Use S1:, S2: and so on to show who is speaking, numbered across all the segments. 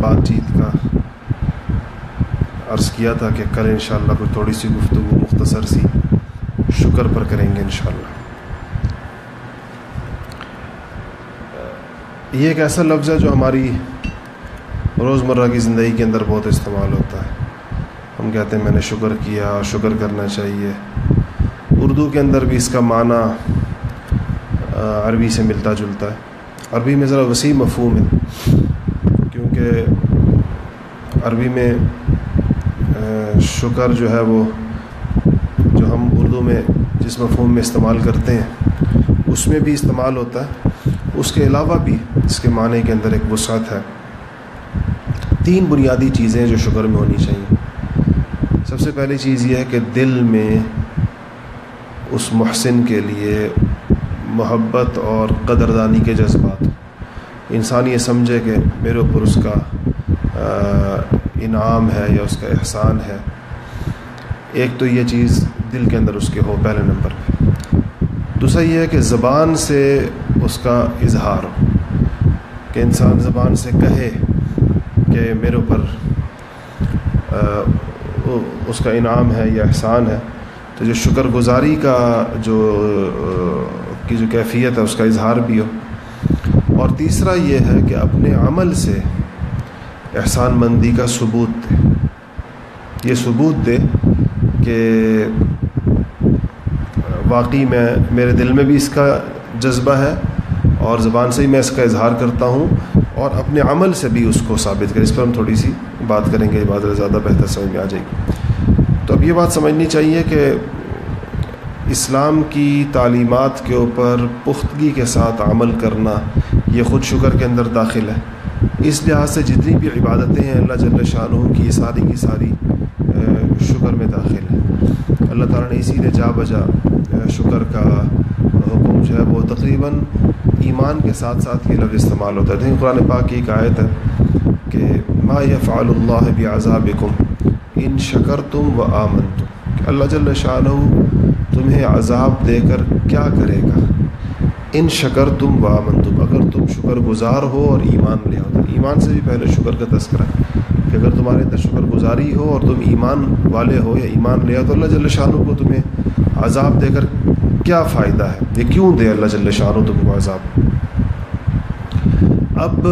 S1: بات چیت کا عرض کیا تھا کہ کل انشاءاللہ کوئی تھوڑی سی گفتگو مختصر سی۔ شکر پر کریں گے انشاءاللہ۔ یہ ایک ایسا لفظ ہے جو ہماری روزمرہ کی زندگی کے اندر بہت استعمال ہوتا ہے۔ ہم کہتے ہیں میں نے شکر کیا، شکر کرنا چاہیے۔ اردو کے اندر بھی اس کا معنی عربی سے ملتا جلتا ہے۔ عربی میں ذرا وسیع مفہوم ہے۔ عربی میں شکر جو ہے وہ جو ہم اردو میں جس مفہوم میں استعمال کرتے ہیں، اس میں بھی استعمال ہوتا ہے۔ اس کے علاوہ بھی اس کے معنی کے اندر ایک وسعت ہے۔ تین بنیادی چیزیں جو شکر میں ہونی چاہیے۔ سب سے پہلی چیز یہ ہے کہ دل میں اس محسن کے لیے محبت اور قدردانی کے جذبات۔ انسان یہ سمجھے کہ میرے اوپر اس کا انعام ہے یا اس کا احسان ہے۔ ایک تو یہ چیز دل کے اندر اس کے ہو، پہلے نمبر پہ۔ دوسرا یہ ہے کہ زبان سے اس کا اظہار ہو۔ کہ انسان زبان سے کہے کہ میرے اوپر اس کا انعام ہے یا احسان ہے۔ تو جو شکر گزاری کا جو کی جو کیفیت ہے، اس کا اظہار بھی ہو۔ تیسرا یہ ہے کہ اپنے عمل سے احسان مندی کا ثبوت دے۔ یہ ثبوت دے کہ واقعی میں میرے دل میں بھی اس کا جذبہ ہے اور زبان سے ہی میں اس کا اظہار کرتا ہوں اور اپنے عمل سے بھی اس کو ثابت کریں۔ اس پر ہم تھوڑی سی بات کریں گے، یہ بات زیادہ بہتر سمجھ میں آ جائے گی۔ تو اب یہ بات سمجھنی چاہیے کہ اسلام کی تعلیمات کے اوپر پختگی کے ساتھ عمل کرنا یہ خود شکر کے اندر داخل ہے۔ اس لحاظ سے جتنی بھی عبادتیں ہیں، اللہ جل شاہ کی یہ ساری کی ساری شکر میں داخل ہے۔ اللہ تعالیٰ نے اسی لیے جا بجا شکر کا حکم جو ہے وہ تقریباً ایمان کے ساتھ ساتھ یہ لفظ استعمال ہوتا ہے۔ لیکن قرآن پاک کی ایک آیت ہے کہ ما یفعل اللہ بعذابکم ان شکر تم و آمن تم اللہ جل شاہ تمہیں عذاب دے کر کیا کرے گا؟ ان شکر تم و آمن تم اگر تم شکر گزار ہو اور ایمان لے آؤ۔ ایمان سے بھی پہلے شکر کا تذکرہ ہے کہ اگر تمہارے اندر شکر گزاری ہو اور تم ایمان والے ہو یا ایمان لے آؤ، تو اللہ جل شاہ کو تمہیں عذاب دے کر کیا فائدہ ہے؟ یہ کیوں دے اللہ جل شاہ تم کو عذاب؟ اب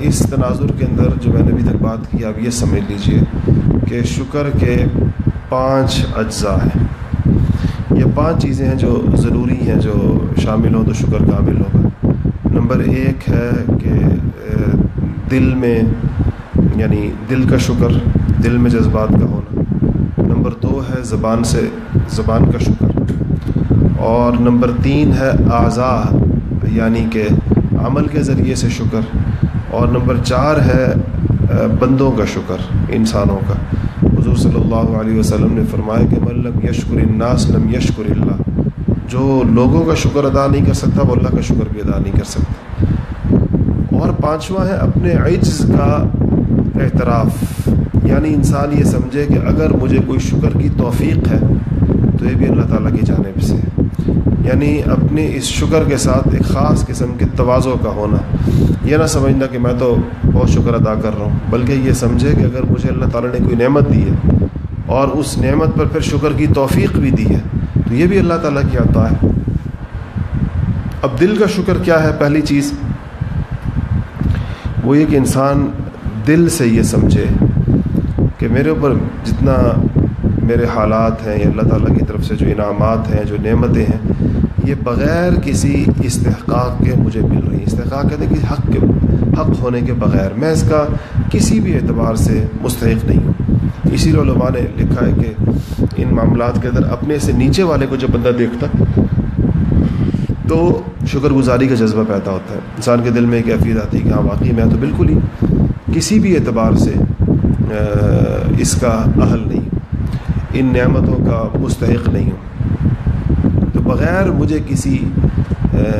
S1: اس تناظر کے اندر جو میں نے ابھی تک بات کی اب یہ سمجھ لیجیے کہ شکر کے پانچ اجزاء ہیں۔ یہ پانچ چیزیں ہیں جو ضروری ہیں، جو شامل ہوں تو شکر کامل ہوگا نمبر ایک ہے کہ دل میں یعنی دل کا شکر، دل میں جذبات کا ہونا۔ نمبر دو ہے زبان سے، زبان کا شکر۔ اور نمبر تین ہے اعضاء یعنی کہ عمل کے ذریعے سے شکر۔ اور نمبر چار ہے بندوں کا شکر، انسانوں کا۔ حضور صلی اللہ علیہ وسلم نے فرمایا کہ ملم یشکر الناس لم یشکر اللہ۔ جو لوگوں کا شکر ادا نہیں کر سکتا وہ اللہ کا شکر بھی ادا نہیں کر سکتا۔ اور پانچواں ہے اپنے عجز کا اعتراف۔ یعنی انسان یہ سمجھے کہ اگر مجھے کوئی شکر کی توفیق ہے تو یہ بھی اللہ تعالیٰ کی جانب سے ہے۔ یعنی اپنے اس شکر کے ساتھ ایک خاص قسم کے توازوں کا ہونا۔ یہ نہ سمجھنا کہ میں تو بہت شکر ادا کر رہا ہوں، بلکہ یہ سمجھے کہ اگر مجھے اللہ تعالیٰ نے کوئی نعمت دی ہے اور اس نعمت پر پھر شکر کی توفیق بھی دی ہے، تو یہ بھی اللہ تعالیٰ کی عطا ہے۔ اب دل کا شکر کیا ہے؟ پہلی چیز، وہ یہ کہ انسان دل سے یہ سمجھے کہ میرے اوپر جتنا میرے حالات ہیں، یا اللہ تعالیٰ کی طرف سے جو انعامات ہیں، جو نعمتیں ہیں یہ بغیر کسی استحقاق کے مجھے مل رہی ہیں استحقاق کہتے ہیں کہ حق کے حق ہونے کے بغیر میں اس کا کسی بھی اعتبار سے مستحق نہیں ہوں۔ اسی لیے علماء نے لکھا ہے کہ ان معاملات کے اندر اپنے سے نیچے والے کو جب بندہ دیکھتا تو شکر گزاری کا جذبہ پیدا ہوتا ہے۔ انسان کے دل میں ایک کیفیت آتی ہے کہ ہاں واقعی میں تو بالکل ہی کسی بھی اعتبار سے اس کا اہل نہیں۔ ان نعمتوں کا مستحق نہیں ہوں۔ بغیر مجھے کسی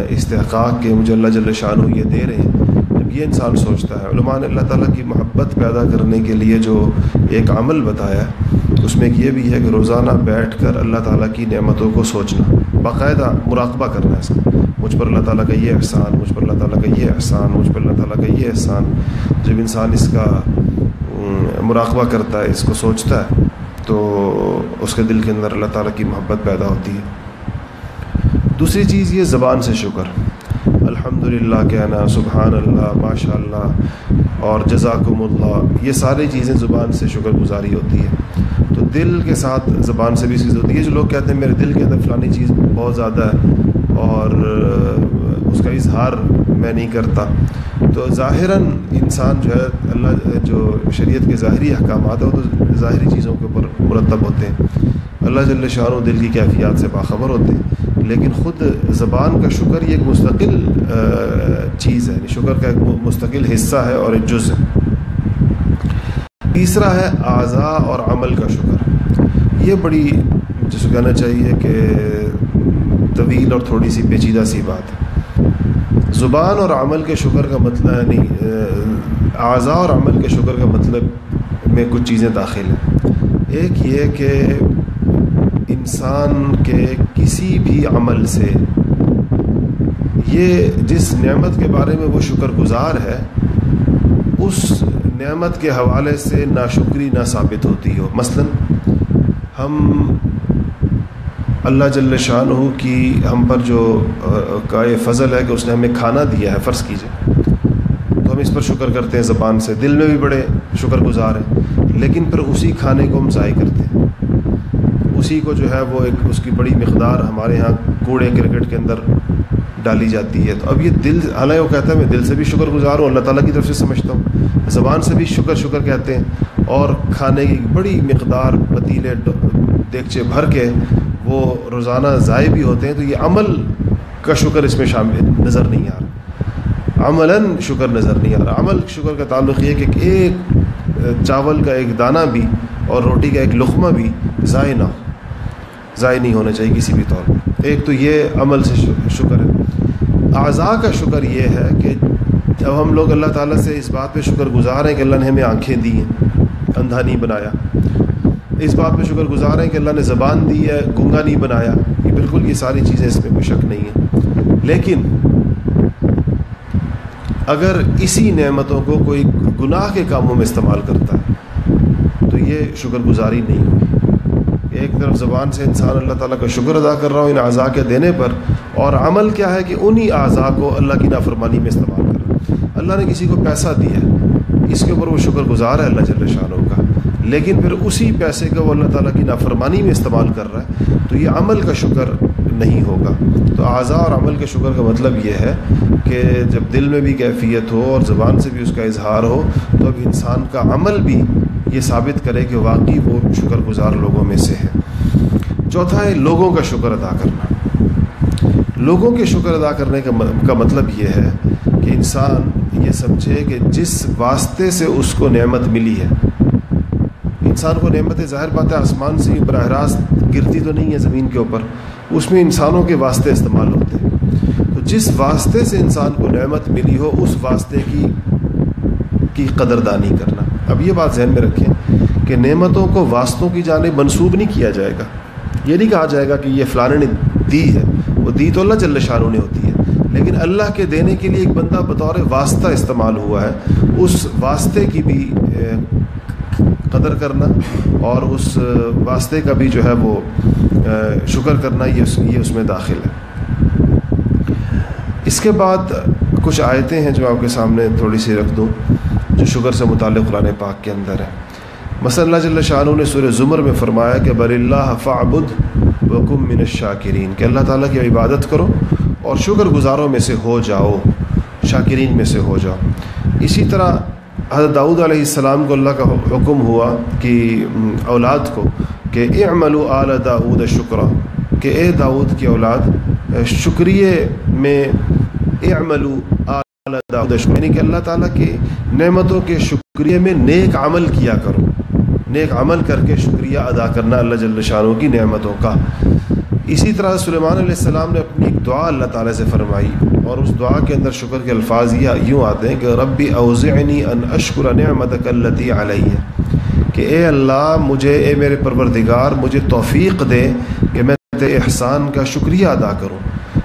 S1: استحقاق کے مجھے اللہ جل شاہ یہ دے رہے ہیں۔ جب یہ انسان سوچتا ہے، علماء نے اللہ تعالیٰ کی محبت پیدا کرنے کے لیے جو ایک عمل بتایا، اس میں یہ بھی ہے کہ روزانہ بیٹھ کر اللہ تعالیٰ کی نعمتوں کو سوچنا، باقاعدہ مراقبہ کرنا ہے اس کا۔ مجھ پر اللہ تعالیٰ کا یہ احسان، مجھ پر اللہ تعالیٰ کا یہ احسان، مجھ پر اللہ تعالیٰ کا یہ احسان۔ جب انسان اس کا مراقبہ کرتا ہے، اس کو سوچتا ہے، تو اس کے دل کے اندر اللہ تعالیٰ کی محبت پیدا ہوتی ہے۔ دوسری چیز یہ زبان سے شکر۔ الحمد للہ کہنا سبحان اللہ ماشاء اللہ اور جزاکم اللہ یہ ساری چیزیں زبان سے شکر گزاری ہوتی ہے تو دل کے ساتھ زبان سے بھی چیز ہوتی ہے۔ جو لوگ کہتے ہیں میرے دل کے اندر فلانی چیز بہت زیادہ ہے، اور اس کا اظہار میں نہیں کرتا۔ تو ظاہراً انسان جو ہے، اللہ جو شریعت کے ظاہری احکامات ہیں، وہ تو ظاہری چیزوں کے اوپر مرتب ہوتے ہیں۔ اللہ جل شاہ و دل کی کیفیات سے باخبر ہوتے ہیں۔ لیکن خود زبان کا شکر یہ ایک مستقل چیز ہے۔ یعنی شکر کا ایک مستقل حصہ ہے اور ایک جز ہے تیسرا ہے اعضاء اور عمل کا شکر۔ یہ بڑی جس کہنا چاہیے کہ طویل اور تھوڑی سی پیچیدہ سی بات ہے۔ زبان اور عمل کے شکر کا مطلب یعنی، نہیں اعضاء اور عمل کے شکر کا مطلب میں کچھ چیزیں داخل ہیں۔ ایک یہ کہ انسان کے کسی بھی عمل سے، یہ جس نعمت کے بارے میں وہ شکر گزار ہے، اس نعمت کے حوالے سے ناشکری نہ ثابت ہوتی ہو۔ مثلا، ہم اللہ جل شاہ کی ہم پر جو، کا یہ فضل ہے کہ اس نے ہمیں کھانا دیا ہے، فرض کیجیے تو ہم اس پر شکر کرتے ہیں زبان سے، دل میں بھی بڑے شکر گزار ہیں، لیکن پھر اسی کھانے کو ہم ضائع کرتے ہیں۔ اسی کو جو ہے وہ ایک اس کی بڑی مقدار ہمارے یہاں کوڑے کرکٹ کے اندر ڈالی جاتی ہے۔ تو اب یہ دل، حالانکہ وہ کہتا ہے میں دل سے بھی شکر گزار ہوں، اللہ تعالیٰ کی طرف سے سمجھتا ہوں۔ زبان سے بھی شکر شکر کہتے ہیں۔ اور کھانے کی بڑی مقدار پتیلے دیگچے بھر کے وہ روزانہ ضائع بھی ہوتے ہیں۔ تو یہ عمل کا شکر اس میں شامل نظر نہیں آ رہا۔ عملاً شکر نظر نہیں آ رہا۔ عمل، شکر کا تعلق یہ کہ ایک، چاول کا ایک دانہ بھی اور روٹی کا ایک لقمہ بھی ضائع نہ ہو۔ ضائع نہیں ہونا چاہیے کسی بھی طور پر۔ ایک تو یہ عمل سے شکر ہے۔ اعضاء کا شکر یہ ہے کہ جب ہم لوگ اللہ تعالیٰ سے اس بات پہ شکر گزار ہیں کہ اللہ نے ہمیں آنکھیں دی ہیں، اندھا نہیں بنایا۔ اس بات پہ شکر گزار ہیں کہ اللہ نے زبان دی ہے، گنگا نہیں بنایا۔ یہ بالکل یہ ساری چیزیں اس میں کوئی شک نہیں ہے لیکن اگر اسی نعمتوں کو کوئی گناہ کے کاموں میں استعمال کرتا ہے، تو یہ شکر گزاری نہیں ہوگی ایک طرف زبان سے انسان اللہ تعالیٰ کا شکر ادا کر رہا ہوں ان اعضاء کے دینے پر۔ اور عمل کیا ہے کہ انہی اعضاء کو اللہ کی نافرمانی میں استعمال کر اللہ نے کسی کو پیسہ دیا ہے، اس کے اوپر وہ شکر گزار ہے اللہ جل شاہ کا۔ لیکن پھر اسی پیسے کو وہ اللہ تعالیٰ کی نافرمانی میں استعمال کر رہا ہے، تو یہ عمل کا شکر نہیں ہوگا۔ تو اعضاء اور عمل کے شکر کا مطلب یہ ہے کہ جب دل میں بھی کیفیت ہو اور زبان سے بھی اس کا اظہار ہو، تو اب انسان کا عمل بھی یہ ثابت کرے کہ واقعی وہ شکر گزار لوگوں میں سے ہے۔ چوتھا ہے لوگوں کا شکر ادا کرنا۔ لوگوں کے شکر ادا کرنے کا مطلب یہ ہے کہ انسان یہ سمجھے کہ جس واسطے سے اس کو نعمت ملی ہے۔ انسان کو نعمت ظاہر بات ہے، آسمان سے براہ راست گرتی تو نہیں ہے زمین کے اوپر، اس میں انسانوں کے واسطے استعمال ہوتے ہیں۔ تو جس واسطے سے انسان کو نعمت ملی ہو، اس واسطے کی کی قدردانی کرنا۔ اب یہ بات ذہن میں رکھیں کہ نعمتوں کو واسطوں کی جانب منسوب نہیں کیا جائے گا۔ یہ نہیں کہا جائے گا کہ یہ فلانے نے دی ہے۔ وہ دی تو اللہ جل شاہ نے ہوتی ہے۔ لیکن اللہ کے دینے کے لیے ایک بندہ بطور واسطہ استعمال ہوا ہے، اس واسطے کی بھی قدر کرنا اور اس واسطے کا بھی جو ہے وہ شکر کرنا، یہ اس یہ اس میں داخل ہے۔ اس کے بعد کچھ آیتیں ہیں جو آپ کے سامنے تھوڑی سی رکھ دوں، جو شکر سے متعلق قرآن پاک کے اندر ہے۔ مثلا اللہ جل شاہ نے سورہ زمر میں فرمایا کہ بر اللہ فعبد وکم من الشاکرین، کہ اللہ تعالیٰ کی عبادت کرو اور شکر گزاروں میں سے ہو جاؤ، شاکرین میں سے ہو جاؤ۔ اسی طرح حضرت داؤد علیہ السلام کو اللہ کا حکم ہوا کہ، اولاد کو کہ اے عمل اعلیٰ داود شکرہ کہ اے داود کی اولاد، شکریہ میں اے عمل اعلیٰ داود شکر یعنی کہ اللہ تعالیٰ کے نعمتوں کے شکریہ میں نیک عمل کیا کرو۔ نیک عمل کر کے شکریہ ادا کرنا اللہ جل شاہوں کی نعمتوں کا۔ اسی طرح سلیمان علیہ السلام نے اپنی ایک دعا اللہ تعالیٰ سے فرمائی اور اس دعا کے اندر شکر کے الفاظ یہ یوں آتے ہیں کہ ربی اوزعنی ان اشکر نعمت کلتی علیہ، کہ اے اللہ مجھے، اے میرے پروردگار، مجھے توفیق دے کہ میں تیرے احسان کا شکریہ ادا کروں۔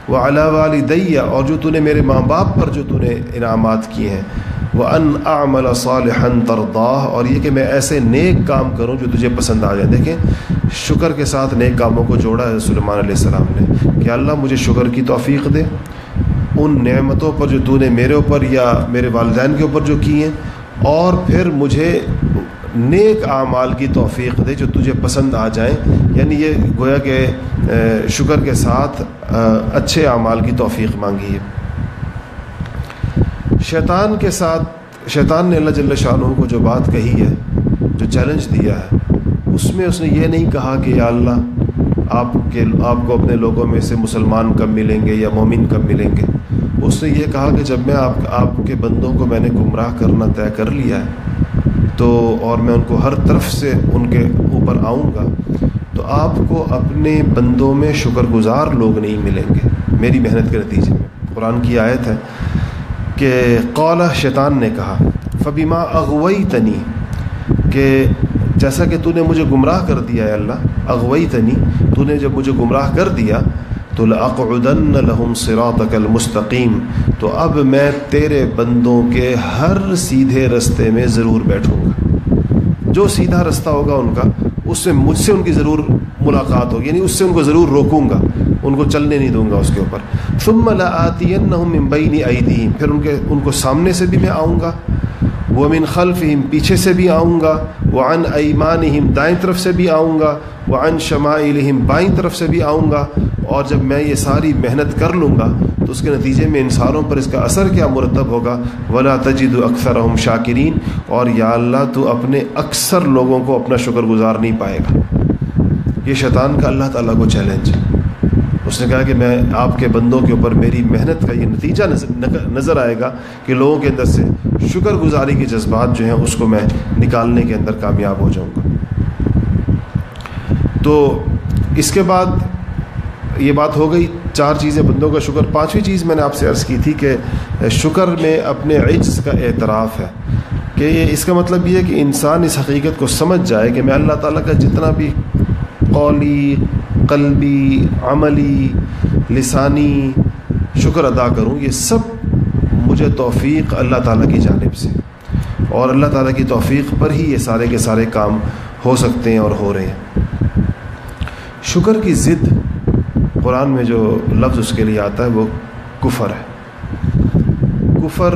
S1: وہ اللہ والدیہ اور جو تو نے میرے ماں باپ پر جو تو نے انعامات کیے ہیں۔ وہ ان عمل صالحن ترداہ اور یہ کہ میں ایسے نیک کام کروں جو تجھے پسند آ جائے دیکھیں، شکر کے ساتھ نیک کاموں کو جوڑا ہے سلمان علیہ السلام نے۔ کہ اللہ مجھے شکر کی توفیق دے۔ ان نعمتوں پر جو تو نے میرے اوپر یا میرے والدین کے اوپر جو کی ہیں، اور پھر مجھے نیک اعمال کی توفیق دے جو تجھے پسند آ جائیں۔ یعنی یہ گویا کہ شکر کے ساتھ اچھے اعمال کی توفیق مانگی ہے۔ شیطان کے ساتھ شیطان نے اللہ جل شاہ کو جو بات کہی ہے، جو چیلنج دیا ہے، اس میں اس نے یہ نہیں کہا کہ یا اللہ، آپ کے، آپ کو اپنے لوگوں میں سے مسلمان کب ملیں گے یا مومن کب ملیں گے؟ اس نے یہ کہا کہ جب میں آپ آپ کے بندوں کو میں نے گمراہ کرنا طے کر لیا ہے، تو اور میں ان کو ہر طرف سے ان کے اوپر آؤں گا، تو آپ کو اپنے بندوں میں شکر گزار لوگ نہیں ملیں گے، میری محنت کے نتیجے میں۔ قرآن کی آیت ہے کہ قولہ شیطان نے کہا فبیما اغوئی تنی کہ جیسا کہ تو نے مجھے گمراہ کر دیا ہے اللہ اغوئی تنی تو نے جب مجھے گمراہ کر دیا، تو لَأَقْعُدَنَّ لَهُمْ صِرَاطَكَ الْمُسْتَقِيمِ، تو اب میں تیرے بندوں کے ہر سیدھے رستے میں ضرور بیٹھوں گا۔ جو سیدھا رستہ ہوگا ان کا، اس سے مجھ سے ان کی ضرور ملاقات ہوگی یعنی اس سے ان کو ضرور روکوں گا۔ ان کو چلنے نہیں دوں گا اس کے اوپر۔ ثم لَآتِيَنَّهُمْ مِنْ بَيْنِ أَيْدِهِمْ پھر ان کے ان کو سامنے سے بھی میں آؤں گا۔ وہ من خلفہم پیچھے سے بھی آؤں گا۔ وہ عن ایمانہم دائیں طرف سے بھی آؤں گا۔ وہ عن شمائلہم بائیں طرف سے بھی آؤں گا۔ اور جب میں یہ ساری محنت کر لوں گا، تو اس کے نتیجے میں انسانوں پر اس کا اثر کیا مرتب ہوگا؟ ولا تجد اکثر ہم شاکرین اور یا اللہ، تو اپنے اکثر لوگوں کو اپنا شکر گزار نہیں پائے گا۔ یہ شیطان کا اللہ تعالیٰ کو چیلنج ہے۔ اس نے کہا کہ میں آپ کے بندوں کے اوپر میری محنت کا یہ نتیجہ نظر آئے گا کہ لوگوں کے اندر سے شکر گزاری کے جذبات جو ہیں اس کو میں نکالنے کے اندر کامیاب ہو جاؤں گا۔ تو اس کے بعد یہ بات ہو گئی، چار چیزیں بندوں کا شکر۔ پانچویں چیز میں نے آپ سے عرض کی تھی کہ شکر میں اپنے عجز کا اعتراف ہے۔ کہ یہ اس کا مطلب یہ ہے کہ انسان اس حقیقت کو سمجھ جائے کہ میں اللہ تعالیٰ کا جتنا بھی قولی قلبی، عملی، لسانی، شکر ادا کروں، یہ سب مجھے توفیق اللہ تعالیٰ کی جانب سے۔ اور اللہ تعالیٰ کی توفیق پر ہی یہ سارے کے سارے کام ہو سکتے ہیں اور ہو رہے ہیں۔ شکر کی ضد قرآن میں جو لفظ اس کے لیے آتا ہے وہ کفر ہے۔ کفر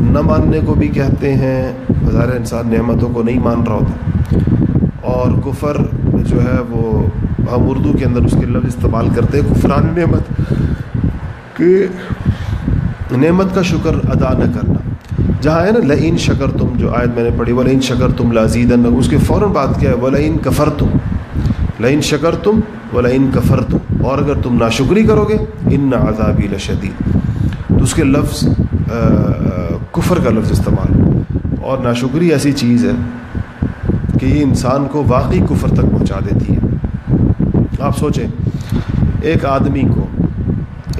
S1: نہ ماننے کو بھی کہتے ہیں ہزار انسان نعمتوں کو نہیں مان رہا ہوتا۔ اور کفر جو ہے وہ ہم اردو کے اندر اس کے لفظ استعمال کرتے ہیں، کفران نعمت، کہ نعمت کا شکر ادا نہ کرنا۔ جہاں ہے نا لعین شکر تم جو آیت میں نے پڑھی وہ لعین شکر تم لازید اس کے فوراً بات کیا ہے؟ وہ لعین کفر تم لعین شکر تم و لعین کفر تم اور اگر تم ناشکری کرو گے، ان نہ عذابی لشدید۔ تو اس کے لفظ کفر کا لفظ استعمال۔ اور ناشکری ایسی چیز ہے کہ یہ انسان کو واقعی کفر تک پہنچا دیتی ہے۔ آپ سوچیں، ایک آدمی کو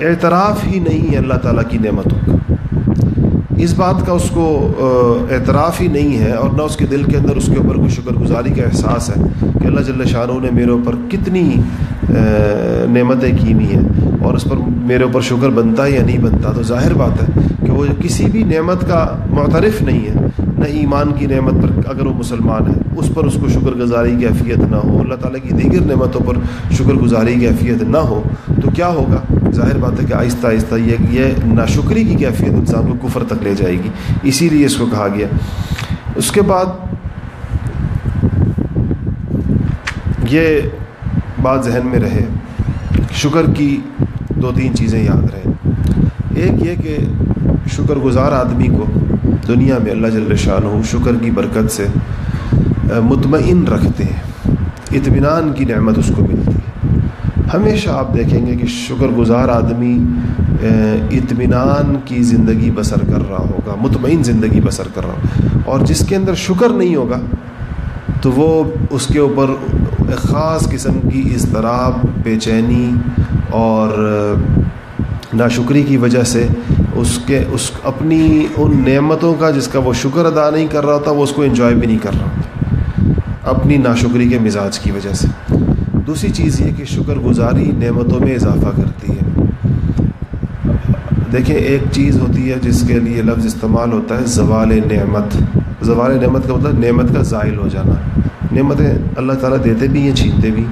S1: اعتراف ہی نہیں ہے اللہ تعالیٰ کی نعمتوں کا۔ اس بات کا اس کو اعتراف ہی نہیں ہے اور نہ اس کے دل کے اندر اس کے اوپر کوئی شکر گزاری کا احساس ہے کہ اللہ جل شاہ نے میرے اوپر کتنی نعمتیں کی ہوئی ہیں اور اس پر میرے اوپر شکر بنتا ہے یا نہیں بنتا۔ تو ظاہر بات ہے کہ وہ کسی بھی نعمت کا معترف نہیں ہے۔ نہ ایمان کی نعمت پر اگر وہ مسلمان ہے، اس پر اس کو شکر گزاری کی حیثیت نہ ہو، اللہ تعالیٰ کی دیگر نعمتوں پر شکر گزاری کی حیثیت نہ ہو، تو کیا ہوگا؟ ظاہر بات ہے کہ آہستہ آہستہ یہ یہ ناشکری کی کیفیت انسان کو کفر تک لے جائے گی، اسی لیے اس کو کہا گیا۔ اس کے بعد یہ بات ذہن میں رہے۔ شکر کی دو تین چیزیں یاد رہیں۔ ایک یہ کہ شکر گزار آدمی کو دنیا میں اللہ جل شاہ شکر کی برکت سے مطمئن رکھتے ہیں، اطمینان کی نعمت اس کو ملتی ہے۔ ہمیشہ آپ دیکھیں گے کہ شکر گزار آدمی اطمینان کی زندگی بسر کر رہا ہوگا، مطمئن زندگی بسر کر رہا ہوگا۔ اور جس کے اندر شکر نہیں ہوگا، تو وہ اس کے اوپر خاص قسم کی اضطراب، بے چینی اور ناشکری کی وجہ سے اس کے اس اپنی ان نعمتوں کا جس کا وہ شکر ادا نہیں کر رہا تھا وہ اس کو انجوائے بھی نہیں کر رہا تھا اپنی ناشکری کے مزاج کی وجہ سے۔ دوسری چیز یہ کہ شکر گزاری نعمتوں میں اضافہ کرتی ہے۔ دیکھیں، ایک چیز ہوتی ہے جس کے لیے لفظ استعمال ہوتا ہے، زوال نعمت۔ زوال نعمت کا مطلب نعمت کا زائل ہو جانا۔ نعمتیں اللہ تعالیٰ دیتے بھی ہیں، چھینتے بھی۔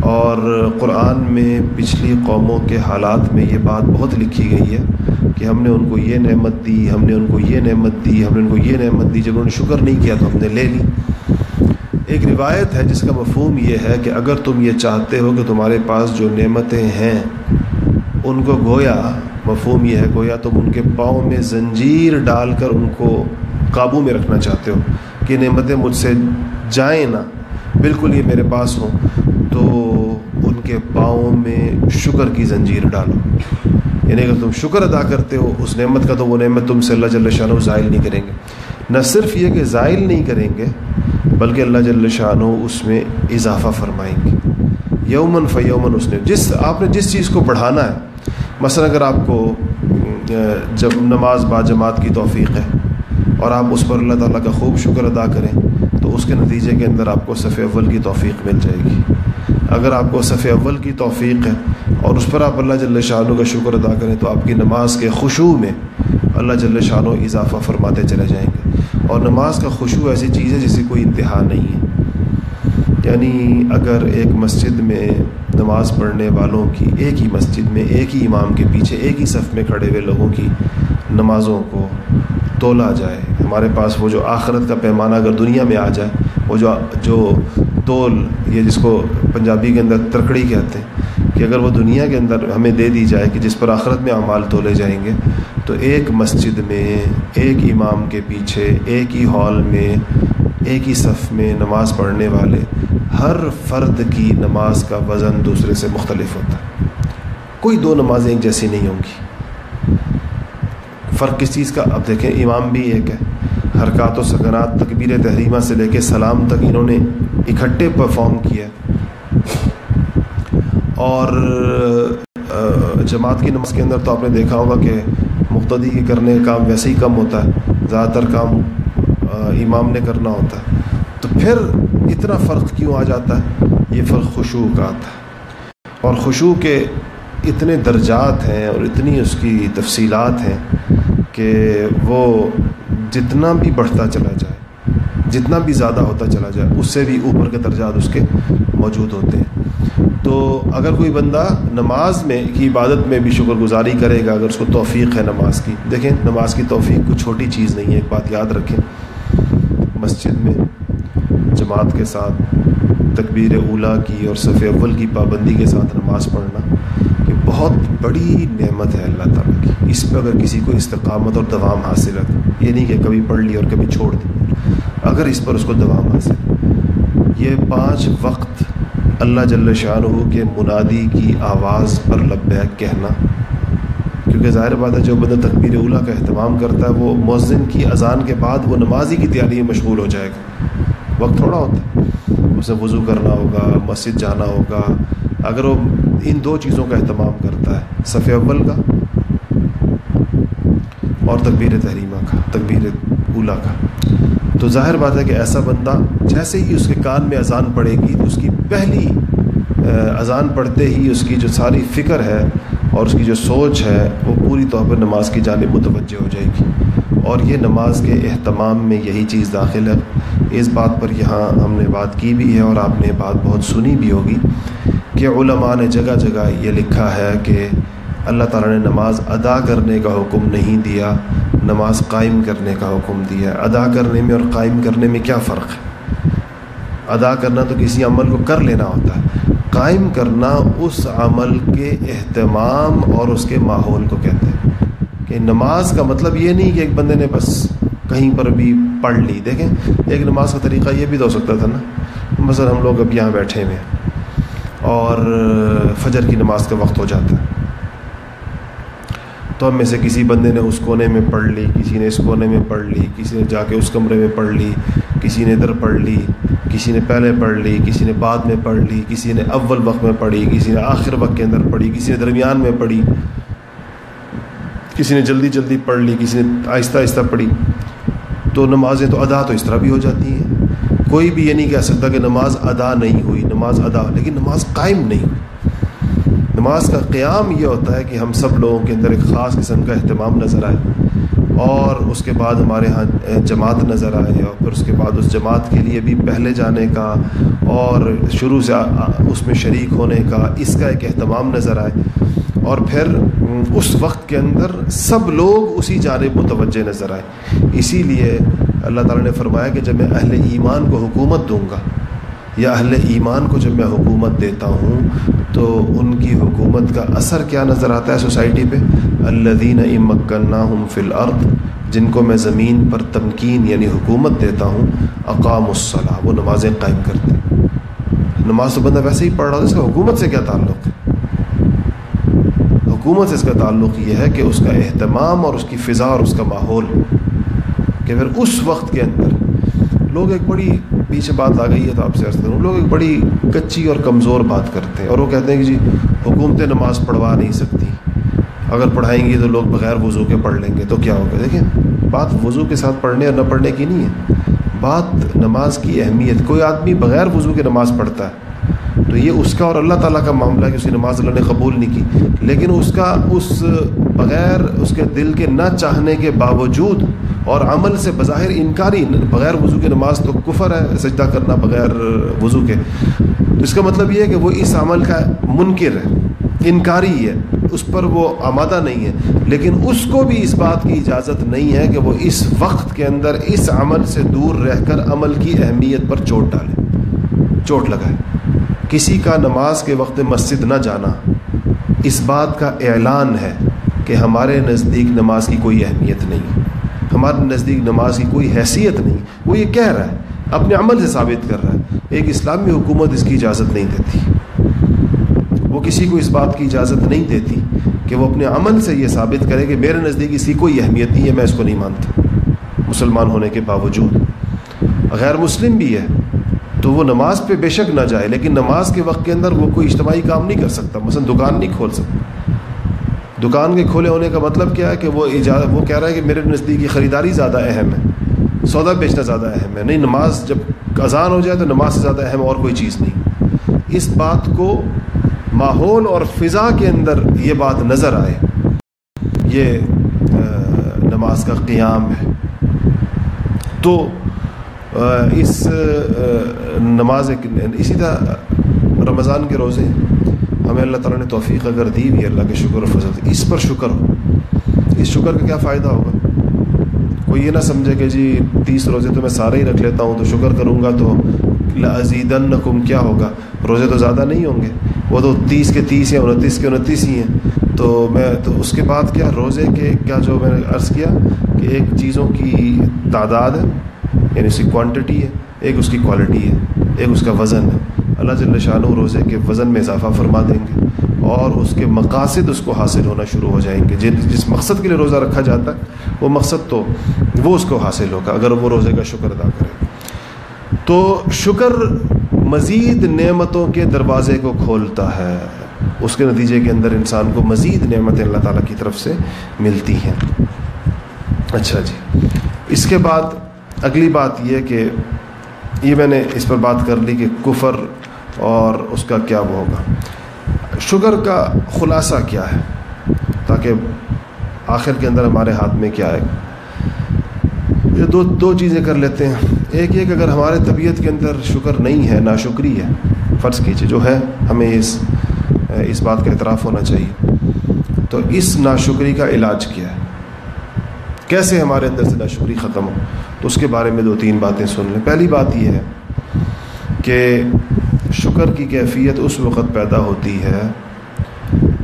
S1: اور قرآن میں پچھلی قوموں کے حالات میں یہ بات بہت لکھی گئی ہے۔ کہ ہم نے ان کو یہ نعمت دی، ہم نے ان کو یہ نعمت دی، ہم نے ان کو یہ نعمت دی، جب انہوں نے شکر نہیں کیا تو ہم نے لے لی۔ ایک روایت ہے جس کا مفہوم یہ ہے کہ اگر تم یہ چاہتے ہو کہ تمہارے پاس جو نعمتیں ہیں، ان کو گویا، مفہوم یہ ہے گویا تم ان کے پاؤں میں زنجیر ڈال کر ان کو قابو میں رکھنا چاہتے ہو کہ نعمتیں مجھ سے جائیں نہ۔ بالکل یہ میرے پاس ہوں۔ تو ان کے پاؤں میں شکر کی زنجیر ڈالو۔ یعنی اگر تم شکر ادا کرتے ہو، اس نعمت کا تو وہ نعمت تم سے اللہ جل شاہ زائل نہیں کریں گے۔ نہ صرف یہ کہ زائل نہیں کریں گے، بلکہ اللہ جل شاہ اس میں اضافہ فرمائیں گے۔ یومن فیومن اس نے، جس آپ نے جس چیز کو بڑھانا ہے، مثلا اگر آپ کو جب نماز با جماعت کی توفیق ہے اور آپ اس پر اللہ تعالیٰ کا خوب شکر ادا کریں، تو اس کے نتیجے کے اندر آپ کو صفح اول کی توفیق مل جائے گی۔ اگر آپ کو صفح اول کی توفیق ہے اور اس پر آپ اللہ جل شاہ کا شکر ادا کریں تو آپ کی نماز کے خوشو میں اللہ جل شاہ اضافہ فرماتے چلے جائیں گے۔ اور نماز کا خوشو ایسی چیز ہے جس کی کوئی انتہا نہیں ہے۔ یعنی اگر ایک مسجد میں نماز پڑھنے والوں کی ایک ہی مسجد میں ایک ہی امام کے پیچھے ایک ہی صف میں کھڑے ہوئے لوگوں کی نمازوں کو تولا جائے، ہمارے پاس وہ جو آخرت کا پیمانہ اگر دنیا میں آ جائے، وہ جو جو تول یہ جس کو پنجابی کے اندر ترکڑی کہتے ہیں کہ اگر وہ دنیا کے اندر ہمیں دے دی جائے کہ جس پر آخرت میں اعمال تولے جائیں گے، تو ایک مسجد میں، ایک امام کے پیچھے، ایک ہی ہال میں، ایک ہی صف میں نماز پڑھنے والے، ہر فرد کی نماز کا وزن دوسرے سے مختلف ہوتا ہے۔ کوئی دو نمازیں ایک جیسی نہیں ہوں گی۔ فرق کس چیز کا؟ اب دیکھیں، امام بھی ایک ہے۔ حرکات و سکنات، تکبیر تحریمہ سے لے کے سلام تک انہوں نے اکٹھے پرفارم کیا اور جماعت کی نماز کے اندر تو آپ نے دیکھا ہوگا کہ مقتدی کے کرنے کا کام ویسے ہی کم ہوتا ہے، زیادہ تر کام امام نے کرنا ہوتا ہے۔ تو پھر اتنا فرق کیوں آ جاتا ہے؟ یہ فرق خوشو کا آتا ہے۔ اور خوشو کے اتنے درجات ہیں اور اتنی اس کی تفصیلات ہیں کہ وہ جتنا بھی بڑھتا چلا جائے جتنا بھی زیادہ ہوتا چلا جائے، اس سے بھی اوپر کے درجات اس کے موجود ہوتے ہیں۔ تو اگر کوئی بندہ نماز میں، کی عبادت میں بھی شکر گزاری کرے گا، اگر اس کو توفیق ہے نماز کی، دیکھیں نماز کی توفیق کوئی چھوٹی چیز نہیں ہے، ایک بات یاد رکھیں۔ مسجد میں جماعت کے ساتھ تکبیر اولا کی اور صف اول کی پابندی کے ساتھ نماز پڑھنا یہ بہت بڑی نعمت ہے اللہ تعالیٰ کی۔ اس پہ اگر کسی کو استقامت اور دوام حاصل ہے، یہ نہیں کہ کبھی پڑھ لی اور کبھی چھوڑ دی۔ اگر اس پر اس کو دوام حاصل یہ پانچ وقت اللہ جل شاہ کے منادی کی آواز پر لبیک کہنا۔ کیونکہ ظاہر بات ہے جو بندہ تکبیر اولا کا اہتمام کرتا ہے، وہ مؤذن کی اذان کے بعد وہ نمازی کی تیاری میں مشغول ہو جائے گا۔ وقت تھوڑا ہوتا ہے۔ اسے وضو کرنا ہوگا، مسجد جانا ہوگا۔ اگر وہ ان دو چیزوں کا اہتمام کرتا ہے صفح اول کا اور تکبیر تحریمہ کا، تکبیر اولا کا۔ تو ظاہر بات ہے کہ ایسا بندہ جیسے ہی اس کے کان میں اذان پڑے گی تو اس کی پہلی اذان پڑھتے ہی اس کی جو ساری فکر ہے اور اس کی جو سوچ ہے، وہ پوری طور پر نماز کی جانب متوجہ ہو جائے گی۔ اور یہ نماز کے اہتمام میں یہی چیز داخل ہے۔ اس بات پر یہاں ہم نے بات کی بھی ہے اور آپ نے بات بہت سنی بھی ہوگی کہ علماء نے جگہ جگہ یہ لکھا ہے کہ اللہ تعالیٰ نے نماز ادا کرنے کا حکم نہیں دیا۔ نماز قائم کرنے کا حکم دیا ادا کرنے میں اور قائم کرنے میں کیا فرق ہے؟ ادا کرنا تو کسی عمل کو کر لینا ہوتا ہے۔ قائم کرنا اس عمل کے اہتمام اور اس کے ماحول کو کہتے ہیں۔ کہ نماز کا مطلب یہ نہیں کہ ایک بندے نے بس کہیں پر بھی پڑھ لی۔ دیکھیں، ایک نماز کا طریقہ یہ بھی تو ہو سکتا تھا نا۔ مثلا ہم لوگ اب یہاں بیٹھے ہوئے ہیں اور فجر کی نماز کا وقت ہو جاتا ہے۔ تو ہم میں سے کسی بندے نے اس کونے میں پڑھ لی کسی نے اس کونے میں پڑھ لی کسی نے جا کے اس کمرے میں پڑھ لی کسی نے ادھر پڑھ لی کسی نے پہلے پڑھ لی کسی نے بعد میں پڑھ لی کسی نے اول وقت میں پڑھی کسی نے آخر وقت کے اندر پڑھی کسی نے درمیان میں پڑھی کسی نے جلدی جلدی پڑھ لی کسی نے آہستہ آہستہ پڑھی تو نمازیں تو ادا تو اس طرح بھی ہو جاتی ہیں کوئی بھی یہ نہیں کہہ سکتا کہ نماز ادا نہیں ہوئی نماز ادا لیکن نماز قائم نہیں ہوئی نماز کا قیام یہ ہوتا ہے کہ ہم سب لوگوں کے اندر ایک خاص قسم کا اہتمام نظر آئے اور اس کے بعد ہمارے ہاں جماعت نظر آئے اور پھر اس کے بعد اس جماعت کے لیے بھی پہلے جانے کا اور شروع سے اس میں شریک ہونے کا اس کا ایک اہتمام نظر آئے اور پھر اس وقت کے اندر سب لوگ اسی جانب متوجہ نظر آئے۔ اسی لیے اللہ تعالیٰ نے فرمایا کہ جب میں اہل ایمان کو حکومت دوں گا یا اہل ایمان کو جب میں حکومت دیتا ہوں، تو ان کی حکومت کا اثر کیا نظر آتا ہے سوسائٹی پہ؟ اللہ امکنا ہم فی الارض، جن کو میں زمین پر تمکین یعنی حکومت دیتا ہوں اقام الصلاح وہ نمازیں قائم کرتے ہیں۔ نماز تو بندہ ویسے ہی پڑھ رہا تھا اس کا حکومت سے کیا تعلق؟ ہے حکومت سے اس کا تعلق یہ ہے کہ اس کا اہتمام اور اس کی فضا اور اس کا ماحول۔ کہ پھر اس وقت کے اندر لوگ ایک بڑی پیچھے بات آ گئی ہے تو آپ سے عرض کروں، لوگ ایک بڑی کچی اور کمزور بات کرتے ہیں اور وہ کہتے ہیں کہ جی حکومتیں نماز پڑھوا نہیں سکتی۔ اگر پڑھائیں گی تو لوگ بغیر وضو کے پڑھ لیں گے، تو کیا ہوگا؟ دیکھیں، بات وضو کے ساتھ پڑھنے اور نہ پڑھنے کی نہیں ہے۔ بات نماز کی اہمیت، کوئی آدمی بغیر وضو کے نماز پڑھتا ہے، تو یہ اس کا اور اللہ تعالیٰ کا معاملہ ہے کہ اس کی نماز اللہ نے قبول نہیں کی۔ لیکن اس کا، اس بغیر اس کے دل کے نہ چاہنے کے باوجود اور عمل سے بظاہر انکاری بغیر وضو کی نماز تو کفر ہے، سجدہ کرنا بغیر وضو کے۔ اس کا مطلب یہ ہے کہ وہ اس عمل کا منکر ہے، انکاری ہے، اس پر وہ آمادہ نہیں ہے۔ لیکن اس کو بھی اس بات کی اجازت نہیں ہے کہ وہ اس وقت کے اندر اس عمل سے دور رہ کر عمل کی اہمیت پر چوٹ ڈالے، چوٹ لگائے۔ کسی کا نماز کے وقت مسجد نہ جانا اس بات کا اعلان ہے کہ ہمارے نزدیک نماز کی کوئی اہمیت نہیں۔ ہمارے نزدیک نماز کی کوئی حیثیت نہیں، وہ یہ کہہ رہا ہے، اپنے عمل سے ثابت کر رہا ہے۔ ایک اسلامی حکومت اس کی اجازت نہیں دیتی۔ وہ کسی کو اس بات کی اجازت نہیں دیتی کہ وہ اپنے عمل سے یہ ثابت کرے کہ میرے نزدیک اس کی کوئی اہمیت نہیں ہے، میں اس کو نہیں مانتا۔ مسلمان ہونے کے باوجود۔ غیر مسلم بھی ہے، تو وہ نماز پہ بے شک نہ جائے، لیکن نماز کے وقت کے اندر وہ کوئی اجتماعی کام نہیں کر سکتا، مثلا دکان نہیں کھول سکتا۔ دکان کے کھلے ہونے کا مطلب کیا ہے کہ وہ اجازت وہ کہہ رہا ہے کہ میرے نزدیکی خریداری زیادہ اہم ہے، سودا بیچنا زیادہ اہم ہے، نہیں نماز جب اذان ہو جائے تو نماز سے زیادہ اہم اور کوئی چیز نہیں۔ اس بات کو ماحول اور فضا کے اندر یہ بات نظر آئے، یہ نماز کا قیام ہے۔ تو اس نماز اسی طرح رمضان کے روزے ہمیں اللہ تعالیٰ نے توفیق اگر دی بھی اللہ کے شکر و فضل۔ اس پر شکر ہو۔ اس شکر کا کیا فائدہ ہوگا؟ کوئی یہ نہ سمجھے کہ جی تیس روزے تو میں سارے ہی رکھ لیتا ہوں تو شکر کروں گا تو عزیدن کیا ہوگا؟ روزے تو زیادہ نہیں ہوں گے۔ وہ تو تیس کے تیس یا انتیس کے انتیس ہی ہیں۔ تو میں تو اس کے بعد کیا؟ روزے کے کیا جو میں نے عرض کیا کہ ایک چیزوں کی تعداد ہے یعنی اس کی کوانٹٹی ہے، ایک اس کی کوالٹی ہے، ایک اس کا وزن ہے۔ اللہ جل شاہ روزے کے وزن میں اضافہ فرما دیں گے اور اس کے مقاصد اس کو حاصل ہونا شروع ہو جائیں گے۔ جن جس مقصد کے لیے روزہ رکھا جاتا ہے، وہ مقصد تو وہ اس کو حاصل ہوگا اگر وہ روزے کا شکر ادا کرے۔ تو شکر مزید نعمتوں کے دروازے کو کھولتا ہے۔ اس کے نتیجے کے اندر انسان کو مزید نعمتیں اللہ تعالیٰ کی طرف سے ملتی ہیں۔ اچھا جی۔ اس کے بعد اگلی بات یہ کہ یہ میں نے اس پر بات کر لی کہ کفر اور اس کا کیا وہ ہوگا؟ شگر کا خلاصہ کیا ہے؟ تاکہ آخر کے اندر ہمارے ہاتھ میں کیا ہے یہ دو دو چیزیں کر لیتے ہیں۔ ایک یہ کہ اگر ہمارے طبیعت کے اندر شکر نہیں ہے نا شکری ہے، فرض کیجیے جو ہے، ہمیں اس اس بات کا اعتراف ہونا چاہیے۔ تو اس ناشکری کا علاج کیا ہے؟ کیسے ہمارے اندر سے ناشکری ختم ہو؟ تو اس کے بارے میں دو، تین باتیں سن لیں۔ پہلی بات یہ ہے کہ شکر کی کیفیت اس وقت پیدا ہوتی ہے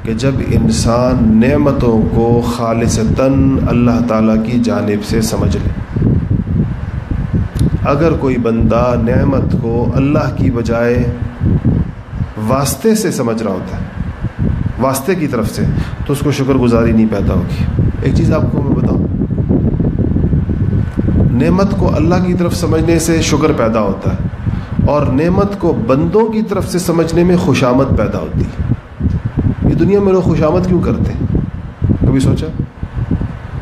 S1: کہ جب انسان نعمتوں کو خالصتاً اللہ تعالیٰ کی جانب سے سمجھ لے۔ اگر کوئی بندہ نعمت کو اللہ کی بجائے واسطے سے سمجھ رہا ہوتا ہے، واسطے کی طرف سے، تو اس کو شکر گزاری نہیں پیدا ہوگی۔ ایک چیز آپ کو میں بتاؤں، نعمت کو اللہ کی طرف سمجھنے سے شکر پیدا ہوتا ہے۔ اور نعمت کو بندوں کی طرف سے سمجھنے میں خوشامد پیدا ہوتی ہے۔ یہ دنیا میں لوگ خوشامد کیوں کرتے ہیں؟ کبھی سوچا؟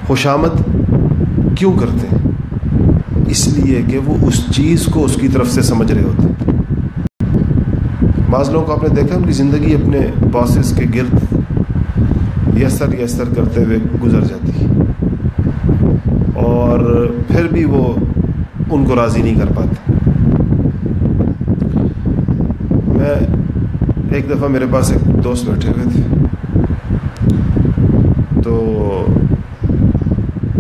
S1: خوشامد کیوں کرتے ہیں؟ اس لیے کہ وہ اس چیز کو اس کی طرف سے سمجھ رہے ہوتے ہیں۔ بعض لوگوں کو آپ نے دیکھا ان کی زندگی اپنے باسز کے گرد یسر یسر کرتے ہوئے گزر جاتی ہے۔ اور پھر بھی وہ ان کو راضی نہیں کر پاتے۔ میں ایک دفعہ میرے پاس ایک دوست بیٹھے ہوئے تھے۔ تو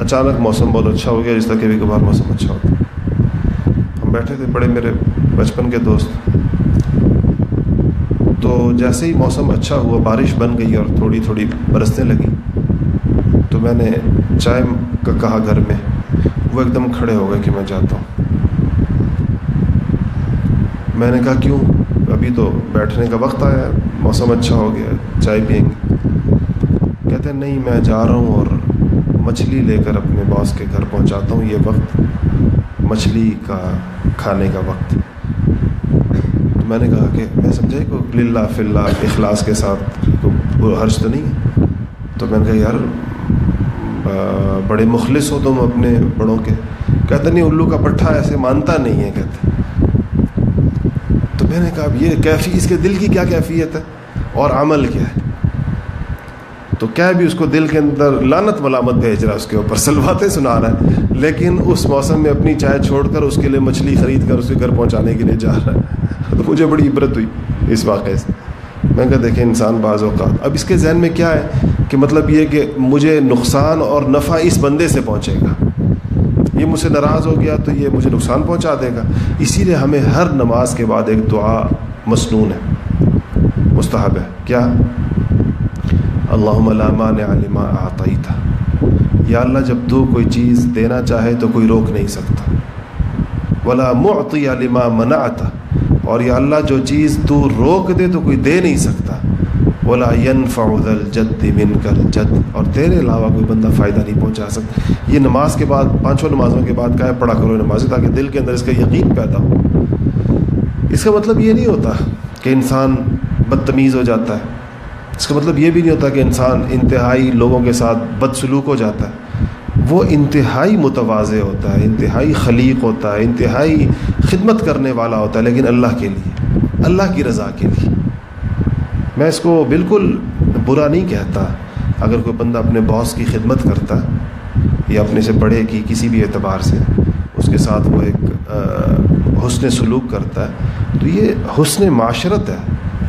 S1: اچانک موسم بہت اچھا ہو گیا، جس طرح کبھی کبھار موسم اچھا ہوتا ہم بیٹھے تھے، بڑے میرے بچپن کے دوست۔ تو جیسے ہی موسم اچھا ہوا، بارش بن گئی اور تھوڑی تھوڑی برسنے لگی، تو میں نے چائے کا کہا گھر میں۔ وہ ایک دم کھڑے ہو گئے کہ میں جاتا ہوں۔ میں نے کہا، کیوں؟ ابھی تو بیٹھنے کا وقت آیا موسم اچھا ہو گیا چائے پئیں گے۔ کہتے ہیں، نہیں، میں جا رہا ہوں اور مچھلی لے کر اپنے باس کے گھر پہنچاتا ہوں۔ یہ وقت مچھلی کا کھانے کا وقت۔ تو میں نے کہا کہ میں سمجھا کہ للہ فلّہ اخلاص کے ساتھ کوئی حرج تو نہیں ہے؟ تو میں نے کہا، یار بڑے مخلص ہو تم اپنے بڑوں کے۔ کہتے نہیں، الو کا پٹھا ایسے مانتا نہیں ہے، کہتے میں نے کہا اب یہ کیفی اس کے دل کی کیا کیفیت ہے؟ اور عمل کیا ہے؟ تو کیا بھی اس کو دل کے اندر لانت ملامت بھیج رہا ہے، اس کے اوپر سلواتیں سنا رہا ہے، لیکن اس موسم میں اپنی چائے چھوڑ کر اس کے لیے مچھلی خرید کر اسے گھر پہنچانے کے لیے جا رہا ہے۔ تو مجھے بڑی عبرت ہوئی اس واقعے سے۔ میں کہا دیکھیں، انسان بعض اوقات اب اس کے ذہن میں کیا ہے کہ مطلب یہ کہ مجھے نقصان اور نفع اس بندے سے پہنچے گا۔ یہ مجھ سے ناراض ہو گیا تو یہ مجھے نقصان پہنچا دے گا۔ اسی لیے ہمیں ہر نماز کے بعد ایک دعا مصنون ہے، مستحب ہے۔ کیا؟ اللہ علامہ علما آتا تھا یا اللہ، جب تو کوئی چیز دینا چاہے تو کوئی روک نہیں سکتا۔ ولا معطی علما منع آتا اور یا اللہ، جو چیز تو روک دے تو کوئی دے نہیں سکتا۔ ولا ينفع ذا الجد منك الجد۔ اور تیرے علاوہ کوئی بندہ فائدہ نہیں پہنچا سکتا۔ یہ نماز کے بعد، پانچوں نمازوں کے بعد کا ہے، پڑھا کرو نماز تاکہ دل کے اندر اس کا یقین پیدا ہو۔ اس کا مطلب یہ نہیں ہوتا کہ انسان بدتمیز ہو جاتا ہے۔ اس کا مطلب یہ بھی نہیں ہوتا کہ انسان انتہائی لوگوں کے ساتھ بد سلوک ہو جاتا ہے۔ وہ انتہائی متوازے ہوتا ہے، انتہائی خلیق ہوتا ہے، انتہائی خدمت کرنے والا ہوتا ہے، لیکن اللہ کے لیے، اللہ کی رضا کے لیے۔ میں اس کو بالکل برا نہیں کہتا اگر کوئی بندہ اپنے باس کی خدمت کرتا یا اپنے سے بڑے کی کسی بھی اعتبار سے اس کے ساتھ وہ ایک حسن سلوک کرتا ہے، تو یہ حسن معاشرت ہے،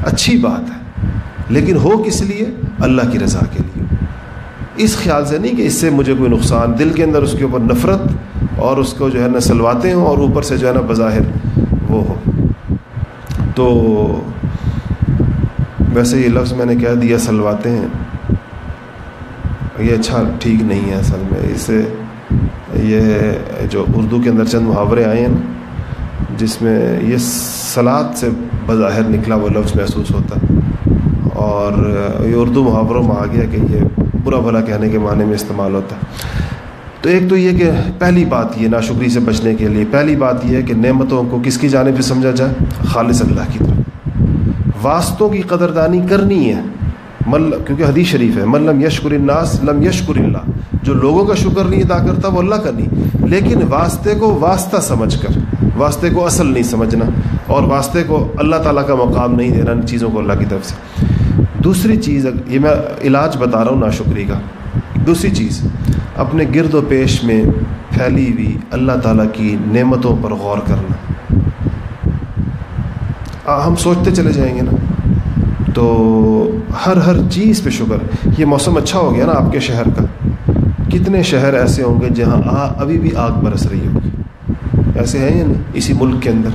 S1: اچھی بات ہے، لیکن ہو کس لیے؟ اللہ کی رضا کے لیے۔ اس خیال سے نہیں کہ اس سے مجھے کوئی نقصان، دل کے اندر اس کے اوپر نفرت اور اس کو جو ہے نا سلواتے ہوں اور اوپر سے جو ہے نا بظاہر وہ ہو۔ تو ویسے یہ لفظ میں نے کہہ دیا سلواتے ہیں۔ یہ اچھا ٹھیک نہیں ہے اصل میں۔ اس سے یہ جو اردو کے اندر چند محاورے آئے ہیں نا، جس میں یہ سلاد سے بظاہر نکلا وہ لفظ محسوس ہوتا۔ اور یہ اردو محاوروں میں آ گیا کہ یہ برا بھلا کہنے کے معنی میں استعمال ہوتا۔ ہے تو ایک تو یہ کہ پہلی بات یہ ناشکری سے بچنے کے لیے، پہلی بات یہ ہے کہ نعمتوں کو کس کی جانب سے سمجھا جائے؟ خالص اللہ کی واسطوں کی قدردانی کرنی ہے۔ مل، کیونکہ حدیث شریف ہے۔ ملم یشکر الناس، لم یشکر اللہ۔ جو لوگوں کا شکر نہیں ادا کرتا، وہ اللہ کا نہیں۔ لیکن واسطے کو واسطہ سمجھ کر، واسطے کو اصل نہیں سمجھنا اور واسطے کو اللہ تعالیٰ کا مقام نہیں دینا ان چیزوں کو اللہ کی طرف سے۔ دوسری چیز، یہ میں علاج بتا رہا ہوں ناشکری کا۔ دوسری چیز، اپنے گرد و پیش میں پھیلی ہوئی اللہ تعالیٰ کی نعمتوں پر غور کرنا۔ ہم سوچتے چلے جائیں گے نا۔ تو ہر ہر چیز پہ شکر۔ یہ موسم اچھا ہو گیا نا آپ کے شہر کا۔ کتنے شہر ایسے ہوں گے جہاں آ، ابھی بھی آگ برس رہی ہوگی۔ ایسے ہیں یا نہیں؟ اسی ملک کے اندر۔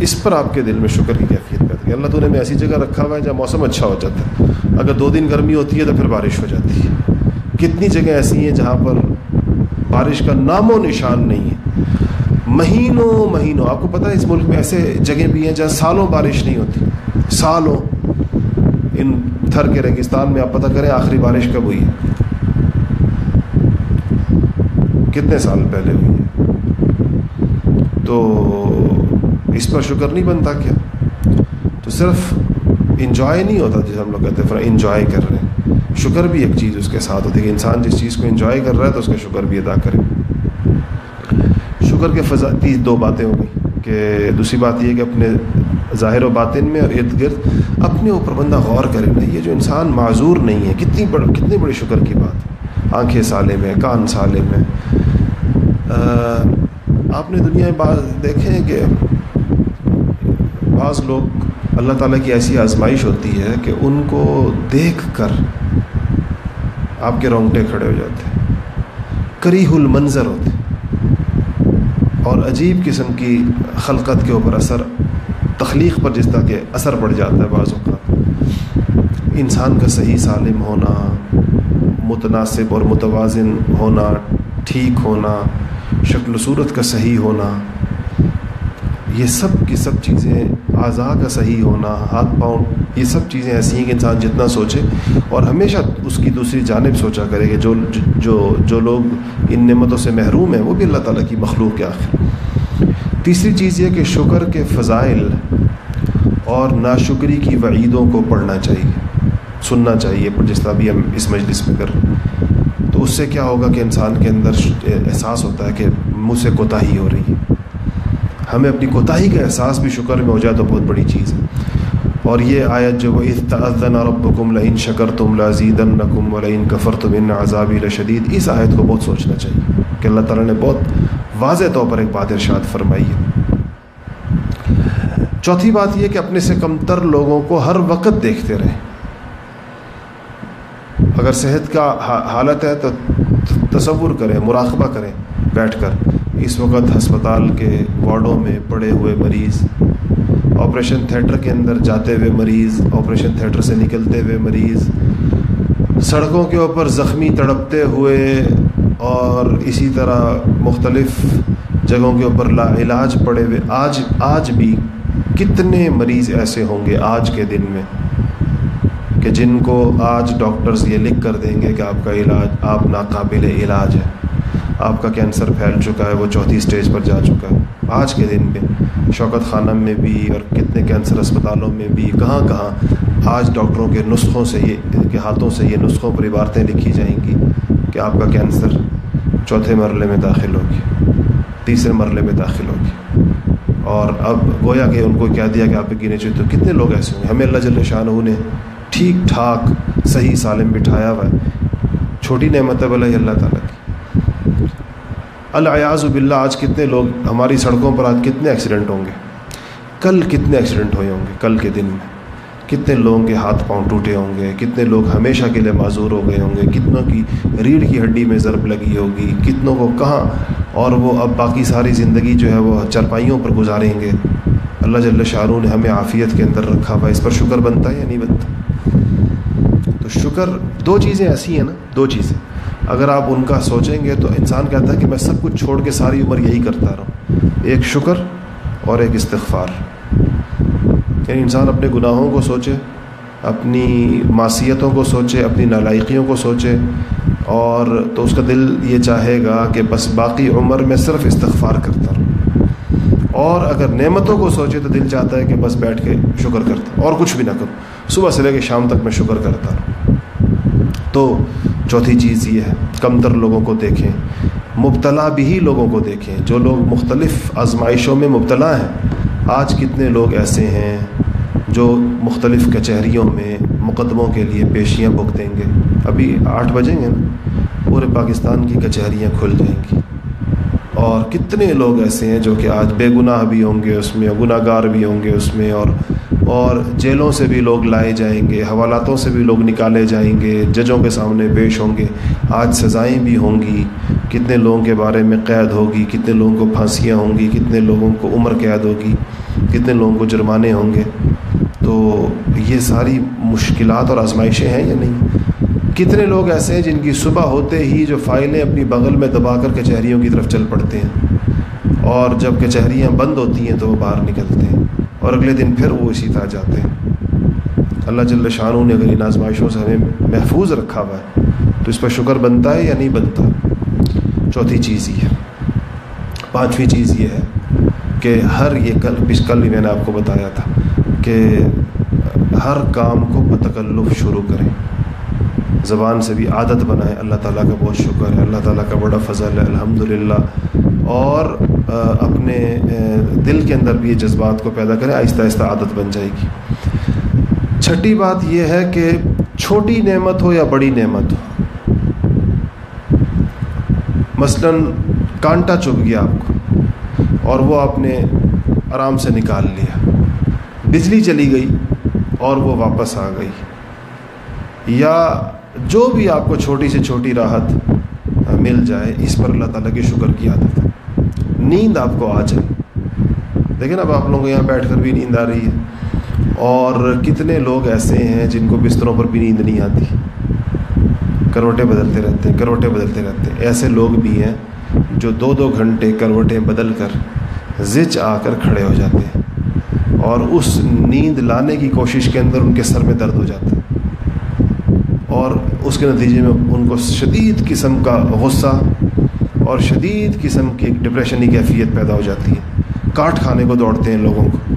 S1: اس پر آپ کے دل میں شکر کی کیفیت پیدا کہ اللہ تعالیٰ نے ایسی جگہ رکھا ہوا ہے جہاں موسم اچھا ہو جاتا ہے۔ اگر دو دن گرمی ہوتی ہے تو پھر بارش ہو جاتی ہے۔ کتنی جگہ ایسی ہیں جہاں پر بارش کا نام و نشان نہیں ہے۔ مہینوں مہینوں، آپ کو پتہ ہے اس ملک میں ایسے جگہ بھی ہیں جہاں سالوں بارش نہیں ہوتی، سالوں ان تھر کے ریگستان میں آپ پتہ کریں آخری بارش کب ہوئی ہے؟ کتنے سال پہلے ہوئی ہے؟ تو اس پر شکر نہیں بنتا کیا؟ تو صرف انجوائے نہیں ہوتا جسے ہم لوگ کہتے ہیں انجوائے کر رہے ہیں۔ شکر بھی ایک چیز اس کے ساتھ ہوتی ہے کہ انسان جس چیز کو انجوائے کر رہا ہے تو اس کا شکر بھی ادا کرے۔ شکر کے فضا تیس دو باتیں ہو گئی کہ دوسری بات یہ کہ اپنے ظاہر و باطن میں اور ارد گرد اپنے اوپر بندہ غور کرے نا یہ جو انسان معذور نہیں ہے، کتنی بڑ کتنی بڑی شکر کی بات آنکھیں سالے میں، کان سالے میں۔ آپ نے دنیا میں بعض دیکھیں کہ بعض لوگ اللہ تعالیٰ کی ایسی آزمائش ہوتی ہے کہ ان کو دیکھ کر آپ کے رونگٹے کھڑے ہو جاتے ہیں۔ کریح المنظر ہوتے اور عجیب قسم کی خلقت کے اوپر اثر، تخلیق پر جس طرح کہ اثر پڑ جاتا ہے بعض اوقات۔ انسان کا صحیح سالم ہونا، متناسب اور متوازن ہونا، ٹھیک ہونا، شکل و صورت کا صحیح ہونا یہ سب کی سب چیزیں اعضاء کا صحیح ہونا، ہاتھ پاؤں، یہ سب چیزیں ایسی ہیں کہ انسان جتنا سوچے اور ہمیشہ اس کی دوسری جانب سوچا کرے کہ جو جو جو لوگ ان نعمتوں سے محروم ہیں، وہ بھی اللہ تعالیٰ کی مخلوق کے آخر۔ تیسری چیز یہ کہ شکر کے فضائل اور ناشکری کی وعیدوں کو پڑھنا چاہیے، سننا چاہیے جس طرح بھی ہم اس مجلس میں کر تو اس سے کیا ہوگا کہ انسان کے اندر احساس ہوتا ہے کہ مجھ سے کوتاہی ہو رہی ہے۔ ہمیں اپنی کوتاہی کا احساس بھی شکر میں ہو جائے تو بہت بڑی چیز ہے۔ اور یہ آیت جو وہ اطن ربکم لئن شکر تم لذیدن ولئن کفر تم ان عذابی رشدید اس آیت کو بہت سوچنا چاہیے کہ اللہ تعالیٰ نے بہت واضح طور پر ایک بات ارشاد فرمائی ہے۔ چوتھی بات یہ کہ اپنے سے کم تر لوگوں کو ہر وقت دیکھتے رہیں۔ اگر صحت کا حالت ہے تو تصور کریں، مراقبہ کریں۔ بیٹھ کر اس وقت ہسپتال کے وارڈوں میں پڑے ہوئے مریض، آپریشن تھیٹر کے اندر جاتے ہوئے مریض، آپریشن تھیٹر سے نکلتے ہوئے مریض، سڑکوں کے اوپر زخمی تڑپتے ہوئے اور اسی طرح مختلف جگہوں کے اوپر لا علاج پڑے ہوئے۔ آج آج بھی کتنے مریض ایسے ہوں گے آج کے دن میں کہ جن کو آج ڈاکٹرز یہ لکھ کر دیں گے کہ آپ کا علاج، آپ ناقابل علاج ہے۔ آپ کا کینسر پھیل چکا ہے، وہ چوتھی اسٹیج پر جا چکا ہے۔ آج کے دن میں شوکت خانہ میں بھی اور کتنے کینسر اسپتالوں میں بھی کہاں کہاں آج ڈاکٹروں کے نسخوں سے یہ کے ہاتھوں سے یہ نسخوں پر عبارتیں لکھی جائیں گی کہ آپ کا کینسر چوتھے مرلے میں داخل ہوگی تیسرے مرلے میں داخل ہوگی اور اب گویا کہ ان کو کیا دیا کہ آپ گنے چاہیے تو کتنے لوگ ایسے ہوں گے؟ ہمیں اللہ جل شاہ نے ٹھیک ٹھاک صحیح سالم بٹھایا ہوا ہے۔ چھوٹی نعمت ہے، بھلا اللہ تعالیٰ۔ کی الیاز باللہ، آج کتنے لوگ ہماری سڑکوں پر، آج کتنے ایکسیڈنٹ ہوں گے؟ کل کتنے ایکسیڈنٹ ہوئے ہوں گے؟ کل کے دن میں کتنے لوگوں کے ہاتھ پاؤں ٹوٹے ہوں گے؟ کتنے لوگ ہمیشہ کے لیے معذور ہو گئے ہوں گے؟ کتنوں کی ریڑھ کی ہڈی میں ضرب لگی ہوگی؟ کتنوں کو کہاں اور وہ اب باقی ساری زندگی جو ہے وہ چرپائیوں پر گزاریں گے؟ اللہ جل شاہ نے ہمیں عافیت کے اندر رکھا ہوا اس پر شکر بنتا ہے یا نہیں بنتا؟ تو شکر دو چیزیں ایسی ہیں نا، دو چیزیں۔ اگر آپ ان کا سوچیں گے تو انسان کہتا ہے کہ میں سب کچھ چھوڑ کے ساری عمر یہی کرتا رہوں ایک شکر اور ایک استغفار۔ یعنی انسان اپنے گناہوں کو سوچے، اپنی معصیتوں کو سوچے، اپنی نالائقیوں کو سوچے، اور تو اس کا دل یہ چاہے گا کہ بس باقی عمر میں صرف استغفار کرتا رہوں اور اگر نعمتوں کو سوچے تو دل چاہتا ہے کہ بس بیٹھ کے شکر کرتا اور کچھ بھی نہ کروں۔ صبح سے لے کے شام تک میں شکر کرتا رہوں تو چوتھی چیز یہ ہے کم تر لوگوں کو دیکھیں، مبتلا بھی لوگوں کو دیکھیں۔ جو لوگ مختلف آزمائشوں میں مبتلا ہیں، آج کتنے لوگ ایسے ہیں جو مختلف کچہریوں میں مقدموں کے لیے پیشیاں بک دیں گے۔ ابھی آٹھ بجیں گے نا، پورے پاکستان کی کچہریاں کھل جائیں گی۔ اور کتنے لوگ ایسے ہیں جو کہ آج بے گناہ بھی ہوں گے، اس میں گناہ گار بھی ہوں گے، اس میں اور اور جیلوں سے بھی لوگ لائے جائیں گے، حوالاتوں سے بھی لوگ نکالے جائیں گے، ججوں کے سامنے پیش ہوں گے۔ آج سزائیں بھی ہوں گی۔ کتنے لوگوں کے بارے میں قید ہوگی، کتنے لوگوں کو پھانسیاں ہوں گی، کتنے لوگوں کو عمر قید ہوگی، کتنے لوگوں کو جرمانے ہوں گے۔ تو یہ ساری مشکلات اور آزمائشیں ہیں یا نہیں؟ کتنے لوگ ایسے ہیں جن کی صبح ہوتے ہی جو فائلیں اپنی بغل میں دبا کر کچہریوں کی طرف چل پڑتے ہیں اور جب کچہریاں بند ہوتی ہیں تو وہ باہر نکلتے ہیں۔ اور اگلے دن پھر وہ اسی طرح جاتے ہیں۔ اللہ جل شاہ نے اگر ان آزمائشوں سے ہمیں محفوظ رکھا ہوا ہے، تو اس پر شکر بنتا ہے یا نہیں بنتا؟ چوتھی چیز یہ ہے۔ پانچویں چیز یہ ہے کہ ہر یہ کل پچھ کل بھی میں نے آپ کو بتایا تھا کہ ہر کام کو بتکلف شروع کریں۔ زبان سے بھی عادت بنائیں۔ اللہ تعالیٰ کا بہت شکر ہے، اللہ تعالیٰ کا بڑا فضل ہے الحمد للہ اور اپنے دل کے اندر بھی یہ جذبات کو پیدا کرے، آہستہ آہستہ عادت بن جائے گی۔ چھٹی بات یہ ہے کہ چھوٹی نعمت ہو یا بڑی نعمت ہو، مثلا کانٹا چپ گیا آپ کو اور وہ آپ نے آرام سے نکال لیا، بجلی چلی گئی اور وہ واپس آ گئی، یا جو بھی آپ کو چھوٹی سے چھوٹی راحت مل جائے، اس پر اللہ تعالیٰ کی شکر کی عادت۔ ہے نیند آپ کو آ جائے۔ دیکھیں اب آپ لوگوں کو یہاں بیٹھ کر بھی نیند آ رہی ہے۔ اور کتنے لوگ ایسے ہیں جن کو بستروں پر بھی نیند نہیں آتی۔ کروٹیں بدلتے رہتے ہیں، کروٹیں بدلتے رہتے ہیں۔ ایسے لوگ بھی ہیں جو دو دو گھنٹے کروٹیں بدل کر زچ آ کر کھڑے ہو جاتے ہیں۔ اور اس نیند لانے کی کوشش کے اندر ان کے سر میں درد ہو جاتا ہے۔ اور اس کے نتیجے میں ان کو شدید قسم کا غصہ اور شدید قسم کی ایک ڈپریشنی کیفیت پیدا ہو جاتی ہے۔ کاٹ کھانے کو دوڑتے ہیں لوگوں کو۔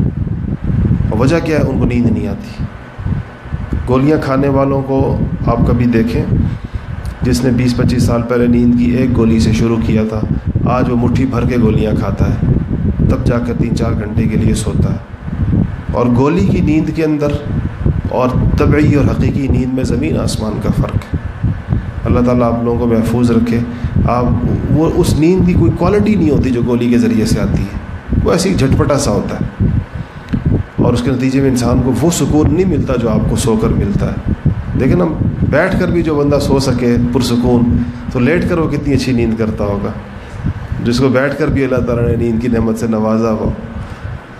S1: اور وجہ کیا ہے؟ ان کو نیند نہیں آتی۔ گولیاں کھانے والوں کو آپ کبھی دیکھیں، جس نے بیس پچیس سال پہلے نیند کی ایک گولی سے شروع کیا تھا، آج وہ مٹھی بھر کے گولیاں کھاتا ہے۔ تب جا کر تین چار گھنٹے کے لیے سوتا ہے۔ اور گولی کی نیند کے اندر اور طبعی اور حقیقی نیند میں زمین آسمان کا فرق ہے۔ اللہ تعالیٰ آپ لوگوں کو محفوظ رکھے۔ وہ اس نیند کی کوئی کوالٹی نہیں ہوتی جو گولی کے ذریعے سے آتی ہے۔ وہ ایسی جھٹپٹا سا ہوتا ہے۔ اور اس کے نتیجے میں انسان کو وہ سکون نہیں ملتا جو آپ کو سو کر ملتا ہے۔ لیکن ہم بیٹھ کر بھی جو بندہ سو سکے، پرسکون، تو لیٹ کر وہ کتنی اچھی نیند کرتا ہوگا۔ جس کو بیٹھ کر بھی اللہ تعالیٰ نے نیند کی نعمت سے نوازا ہو،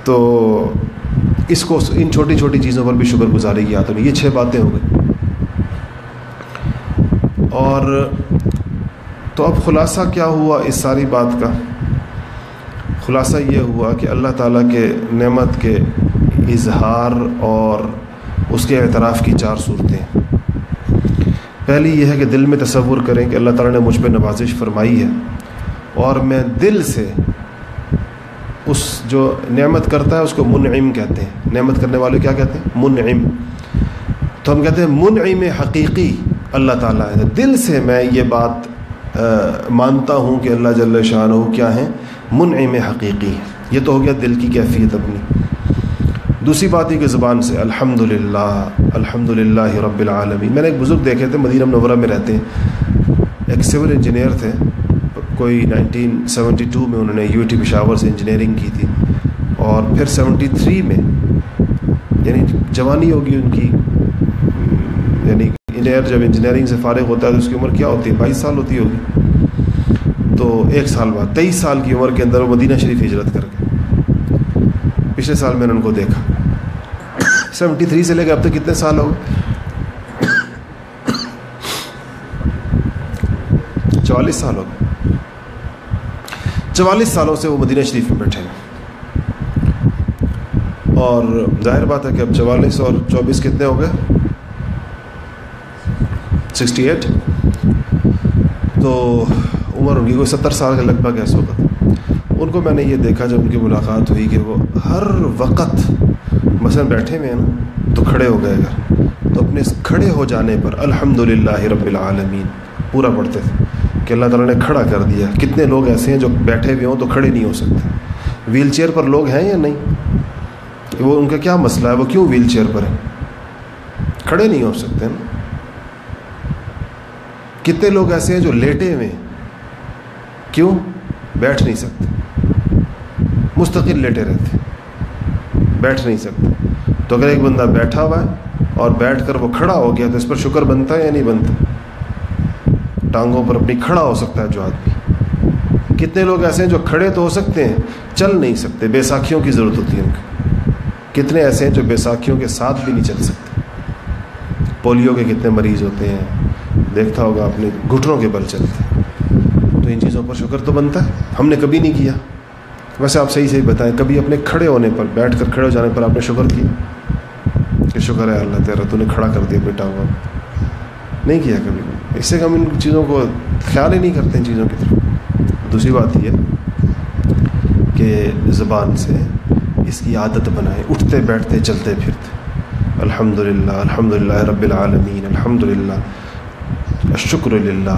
S1: تو اس کو ان چھوٹی چھوٹی چیزوں پر بھی شکر گزاری کی آتا ہے۔ یہ چھ باتیں ہو گئی اور تو اب خلاصہ کیا ہوا اس ساری بات کا؟ خلاصہ یہ ہوا کہ اللہ تعالیٰ کے نعمت کے اظہار اور اس کے اعتراف کی چار صورتیں۔ پہلی یہ ہے کہ دل میں تصور کریں کہ اللہ تعالیٰ نے مجھ پہ نوازش فرمائی ہے اور میں دل سے اس جو نعمت کرتا ہے اس کو منعم کہتے ہیں۔ نعمت کرنے والے کیا کہتے ہیں؟ منعم۔ تو ہم کہتے ہیں منعم حقیقی اللہ تعالیٰ ہے۔ دل سے میں یہ بات مانتا ہوں کہ اللہ جل شاہ کیا ہیں؟ منعم حقیقی۔ یہ تو ہو گیا دل کی کیفیت اپنی۔ دوسری بات یہ کہ زبان سے الحمد للہ الحمد للہ رب العالمین۔ میں نے ایک بزرگ دیکھے تھے، مدینہ منورہ میں رہتے ہیں۔ ایک سول انجینئر تھے۔ کوئی نائنٹین سیونٹی ٹو میں انہوں نے یو ٹی پشاور سے انجینئرنگ کی تھی۔ اور پھر سیونٹی تھری میں یعنی جوانی ہوگی ان کی انجینئر، جب انجینئرنگ سے فارغ ہوتا ہے تو اس کی عمر کیا ہوتی ہے؟ بائیس سال ہوتی ہوگی۔ تو ایک سال بعد، تیئیس سال کی عمر کے اندر وہ مدینہ شریف ہجرت کر گئے۔ پچھلے سال میں نے ان کو دیکھا۔ سیونٹی تھری سے لے کے اب تک کتنے سال ہو گئے؟ چوالیس سال ہو گئے۔ چوالیس سالوں سے وہ مدینہ شریف میں بیٹھے ہیں۔ اور ظاہر بات ہے کہ اب چوالیس اور چوبیس کتنے ہو گئے؟ سکسٹی ایٹ تو عمر ان کی کوئی ستر سال کے لگ بھگ ایسا ہوگا ان کو میں نے یہ دیکھا جب ان کی ملاقات ہوئی کہ وہ ہر وقت مثلا بیٹھے ہوئے ہیں نا، تو کھڑے ہو گئے اگر تو اپنے کھڑے ہو جانے پر الحمد رب العالمین پورا پڑھتے تھے کہ اللہ تعالیٰ نے کھڑا کر دیا۔ کتنے لوگ ایسے ہیں جو بیٹھے ہوئے ہوں تو کھڑے نہیں ہو سکتے۔ ویل چیئر پر لوگ ہیں یا نہیں؟ وہ ان کا کیا مسئلہ ہے؟ وہ کیوں ویل چیئر پر ہیں؟ کھڑے نہیں ہو سکتے نا۔ کتنے لوگ ایسے ہیں جو لیٹے ہوئے ہیں؟ کیوں؟ بیٹھ نہیں سکتے۔ مستقل لیٹے رہتے بیٹھ نہیں سکتے۔ تو اگر ایک بندہ بیٹھا ہوا ہے اور بیٹھ کر وہ کھڑا ہو گیا تو اس پر شکر بنتا ہے یا نہیں بنتا؟ ٹانگوں پر اپنی کھڑا ہو سکتا ہے جو آدمی۔ کتنے لوگ ایسے ہیں جو کھڑے تو ہو سکتے ہیں، چل نہیں سکتے۔ بیساکھیوں کی ضرورت ہوتی ہے ان کی کتنے ایسے ہیں جو بیساکھیوں کے ساتھ بھی نہیں چل سکتے؟ پولیو کے کتنے مریض ہوتے ہیں؟ دیکھتا ہوگا اپنے گھٹنوں کے بل چلتے تو ان چیزوں پر شکر تو بنتا ہے۔ ہم نے کبھی نہیں کیا۔ ویسے آپ صحیح صحیح بتائیں، کبھی اپنے کھڑے ہونے پر، بیٹھ کر کھڑے ہو جانے پر آپ نے شکر کیا؟ کہ شکر ہے اللہ تیرا، تو نے کھڑا کر دیا بیٹا ہوا نہیں کیا کبھی۔ اس سے ہم ان چیزوں کو خیال ہی نہیں کرتے ان چیزوں کی طرف۔ دوسری بات یہ کہ زبان سے اس کی عادت بنائیں۔ اٹھتے، بیٹھتے، چلتے، پھرتے۔ الحمد للہ الحمد للہ رب العالمین الحمد للہ شکر للہ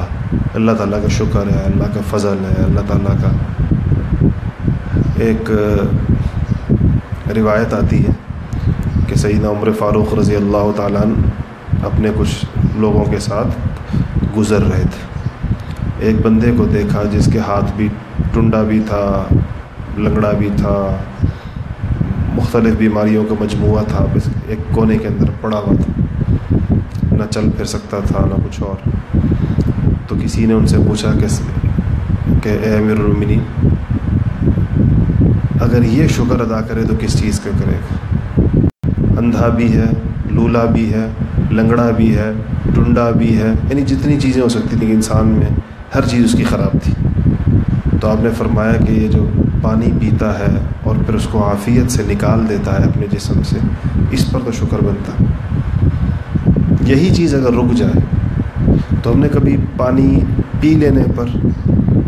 S1: اللہ تعالیٰ کا شکر ہے، اللہ کا فضل ہے، اللہ تعالیٰ کا ایک روایت آتی ہے کہ سیدنا عمر فاروق رضی اللہ تعالیٰ اپنے کچھ لوگوں کے ساتھ گزر رہے تھے۔ ایک بندے کو دیکھا جس کے ہاتھ بھی ٹنڈا بھی تھا، لنگڑا بھی تھا، مختلف بیماریوں کا مجموعہ تھا ایک کونے کے اندر پڑا ہوا تھا۔ نہ چل پھر سکتا تھا، نہ کچھ اور۔ تو کسی نے ان سے پوچھا کہ کہ اے امیر المنی اگر یہ شکر ادا کرے تو کس چیز کا کرے گا اندھا بھی ہے لولا بھی ہے لنگڑا بھی ہے ٹنڈا بھی ہے یعنی جتنی چیزیں ہو سکتی تھیں انسان میں ہر چیز اس کی خراب تھی تو آپ نے فرمایا کہ یہ جو پانی پیتا ہے اور پھر اس کو عافیت سے نکال دیتا ہے اپنے جسم سے اس پر تو شکر بنتا یہی چیز اگر رک جائے تو ہم نے کبھی پانی پی لینے پر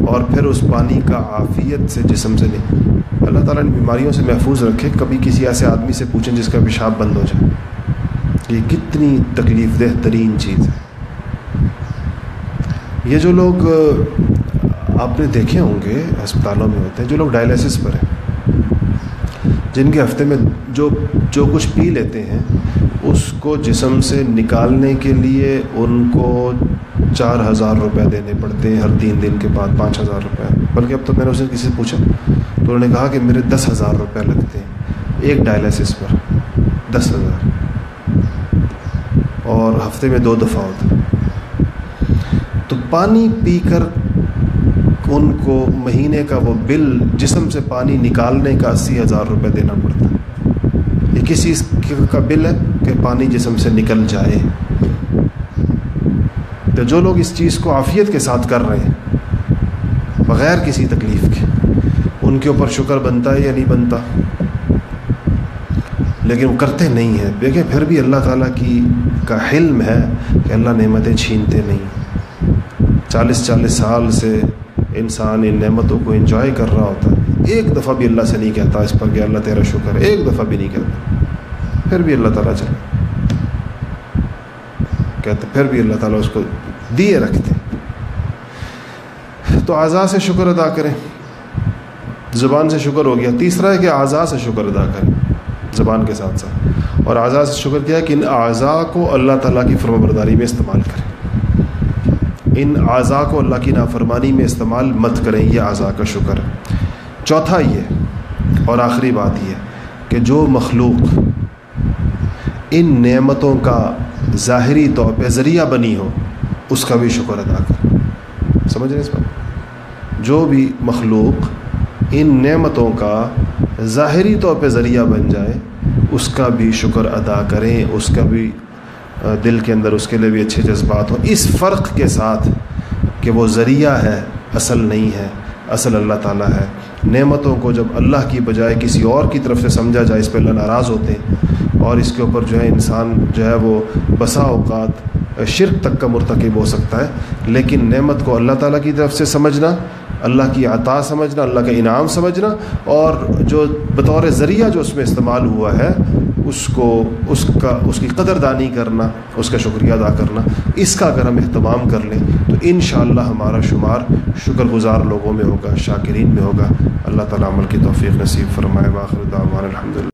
S1: اور پھر اس پانی کا عافیت سے جسم سے نہیں، اللہ تعالیٰ نے بیماریوں سے محفوظ رکھے، کبھی کسی ایسے آدمی سے پوچھیں جس کا پیشاب بند ہو جائے۔ یہ کتنی تکلیف دہ ترین چیز ہے۔ یہ جو لوگ، آپ نے دیکھے ہوں گے، ہسپتالوں میں ہوتے ہیں، جو لوگ ڈائلسس پر ہیں، جن کے ہفتے میں جو جو کچھ پی لیتے ہیں اس کو جسم سے نکالنے کے لیے ان کو چار ہزار روپے دینے پڑتے ہیں ہر تین دن کے بعد، پانچ ہزار روپے۔ بلکہ اب تو میں نے اسے کسی سے پوچھا، تو انہوں نے کہا کہ میرے دس ہزار روپے لگتے ہیں ایک ڈائلسس پر، دس ہزار۔ اور ہفتے میں دو دفعہ ہوتا تو پانی پی کر ان کو مہینے کا وہ بل، جسم سے پانی نکالنے کا اسی ہزار روپے دینا پڑتا ہے۔ یہ کس چیز کا بل ہے؟ کہ پانی جسم سے نکل جائے۔ تو جو لوگ اس چیز کو عافیت کے ساتھ کر رہے ہیں، بغیر کسی تکلیف کے، ان کے اوپر شکر بنتا ہے یا نہیں بنتا؟ لیکن وہ کرتے نہیں ہیں۔ دیکھیں، پھر بھی اللہ تعالیٰ کی کا حلم ہے کہ اللہ نعمتیں چھینتے نہیں۔ چالیس چالیس سال سے انسان ان نعمتوں کو انجوائے کر رہا ہوتا ہے۔ ایک دفعہ بھی اللہ سے نہیں کہتا اس پر کہ اللہ تیرا شکر ہے، ایک دفعہ بھی نہیں کہتا۔ پھر بھی اللہ تعالیٰ چلے۔ کہتے پھر بھی اللہ تعالیٰ اس کو دیے رکھتے تو اعضاء سے شکر ادا کریں۔ زبان سے شکر ہو گیا۔ تیسرا ہے کہ اعضاء سے شکر ادا کریں۔ زبان کے ساتھ ساتھ۔ اور اعضاء سے شکر کیا کہ ان اعضاء کو اللہ تعالیٰ کی فرم برداری میں استعمال کریں۔ ان اعضاء کو اللہ کی نافرمانی میں استعمال مت کریں، یہ اعضاء کا شکر۔ چوتھا یہ، اور آخری بات یہ کہ جو مخلوق ان نعمتوں کا ظاہری طور پہ ذریعہ بنی ہو، اس کا بھی شکر ادا کر۔ سمجھ رہے اس پر جو بھی مخلوق ان نعمتوں کا ظاہری طور پہ ذریعہ بن جائے، اس کا بھی شکر ادا کریں، اس کا بھی دل کے اندر اس کے لیے بھی اچھے جذبات ہوں۔ اس فرق کے ساتھ کہ وہ ذریعہ ہے، اصل نہیں ہے، اصل اللہ تعالیٰ ہے۔ نعمتوں کو جب اللہ کی بجائے کسی اور کی طرف سے سمجھا جائے، اس پہ اللہ ناراض ہوتے ہیں اور اس کے اوپر جو ہے انسان جو ہے وہ بسا اوقات شرک تک کا مرتکب ہو سکتا ہے۔ لیکن نعمت کو اللہ تعالیٰ کی طرف سے سمجھنا، اللہ کی عطا سمجھنا، اللہ کا انعام سمجھنا اور جو بطور ذریعہ جو اس میں استعمال ہوا ہے، اس کو، اس کا، اس کی قدر دانی کرنا، اس کا شکریہ ادا کرنا، اس کا اگر ہم اہتمام کر لیں تو انشاءاللہ ہمارا شمار شکر گزار لوگوں میں ہوگا، شاکرین میں ہوگا۔ اللہ تعالیٰ عمل کی توفیق نصیب فرمائے۔ باخر دعوان الحمد للہ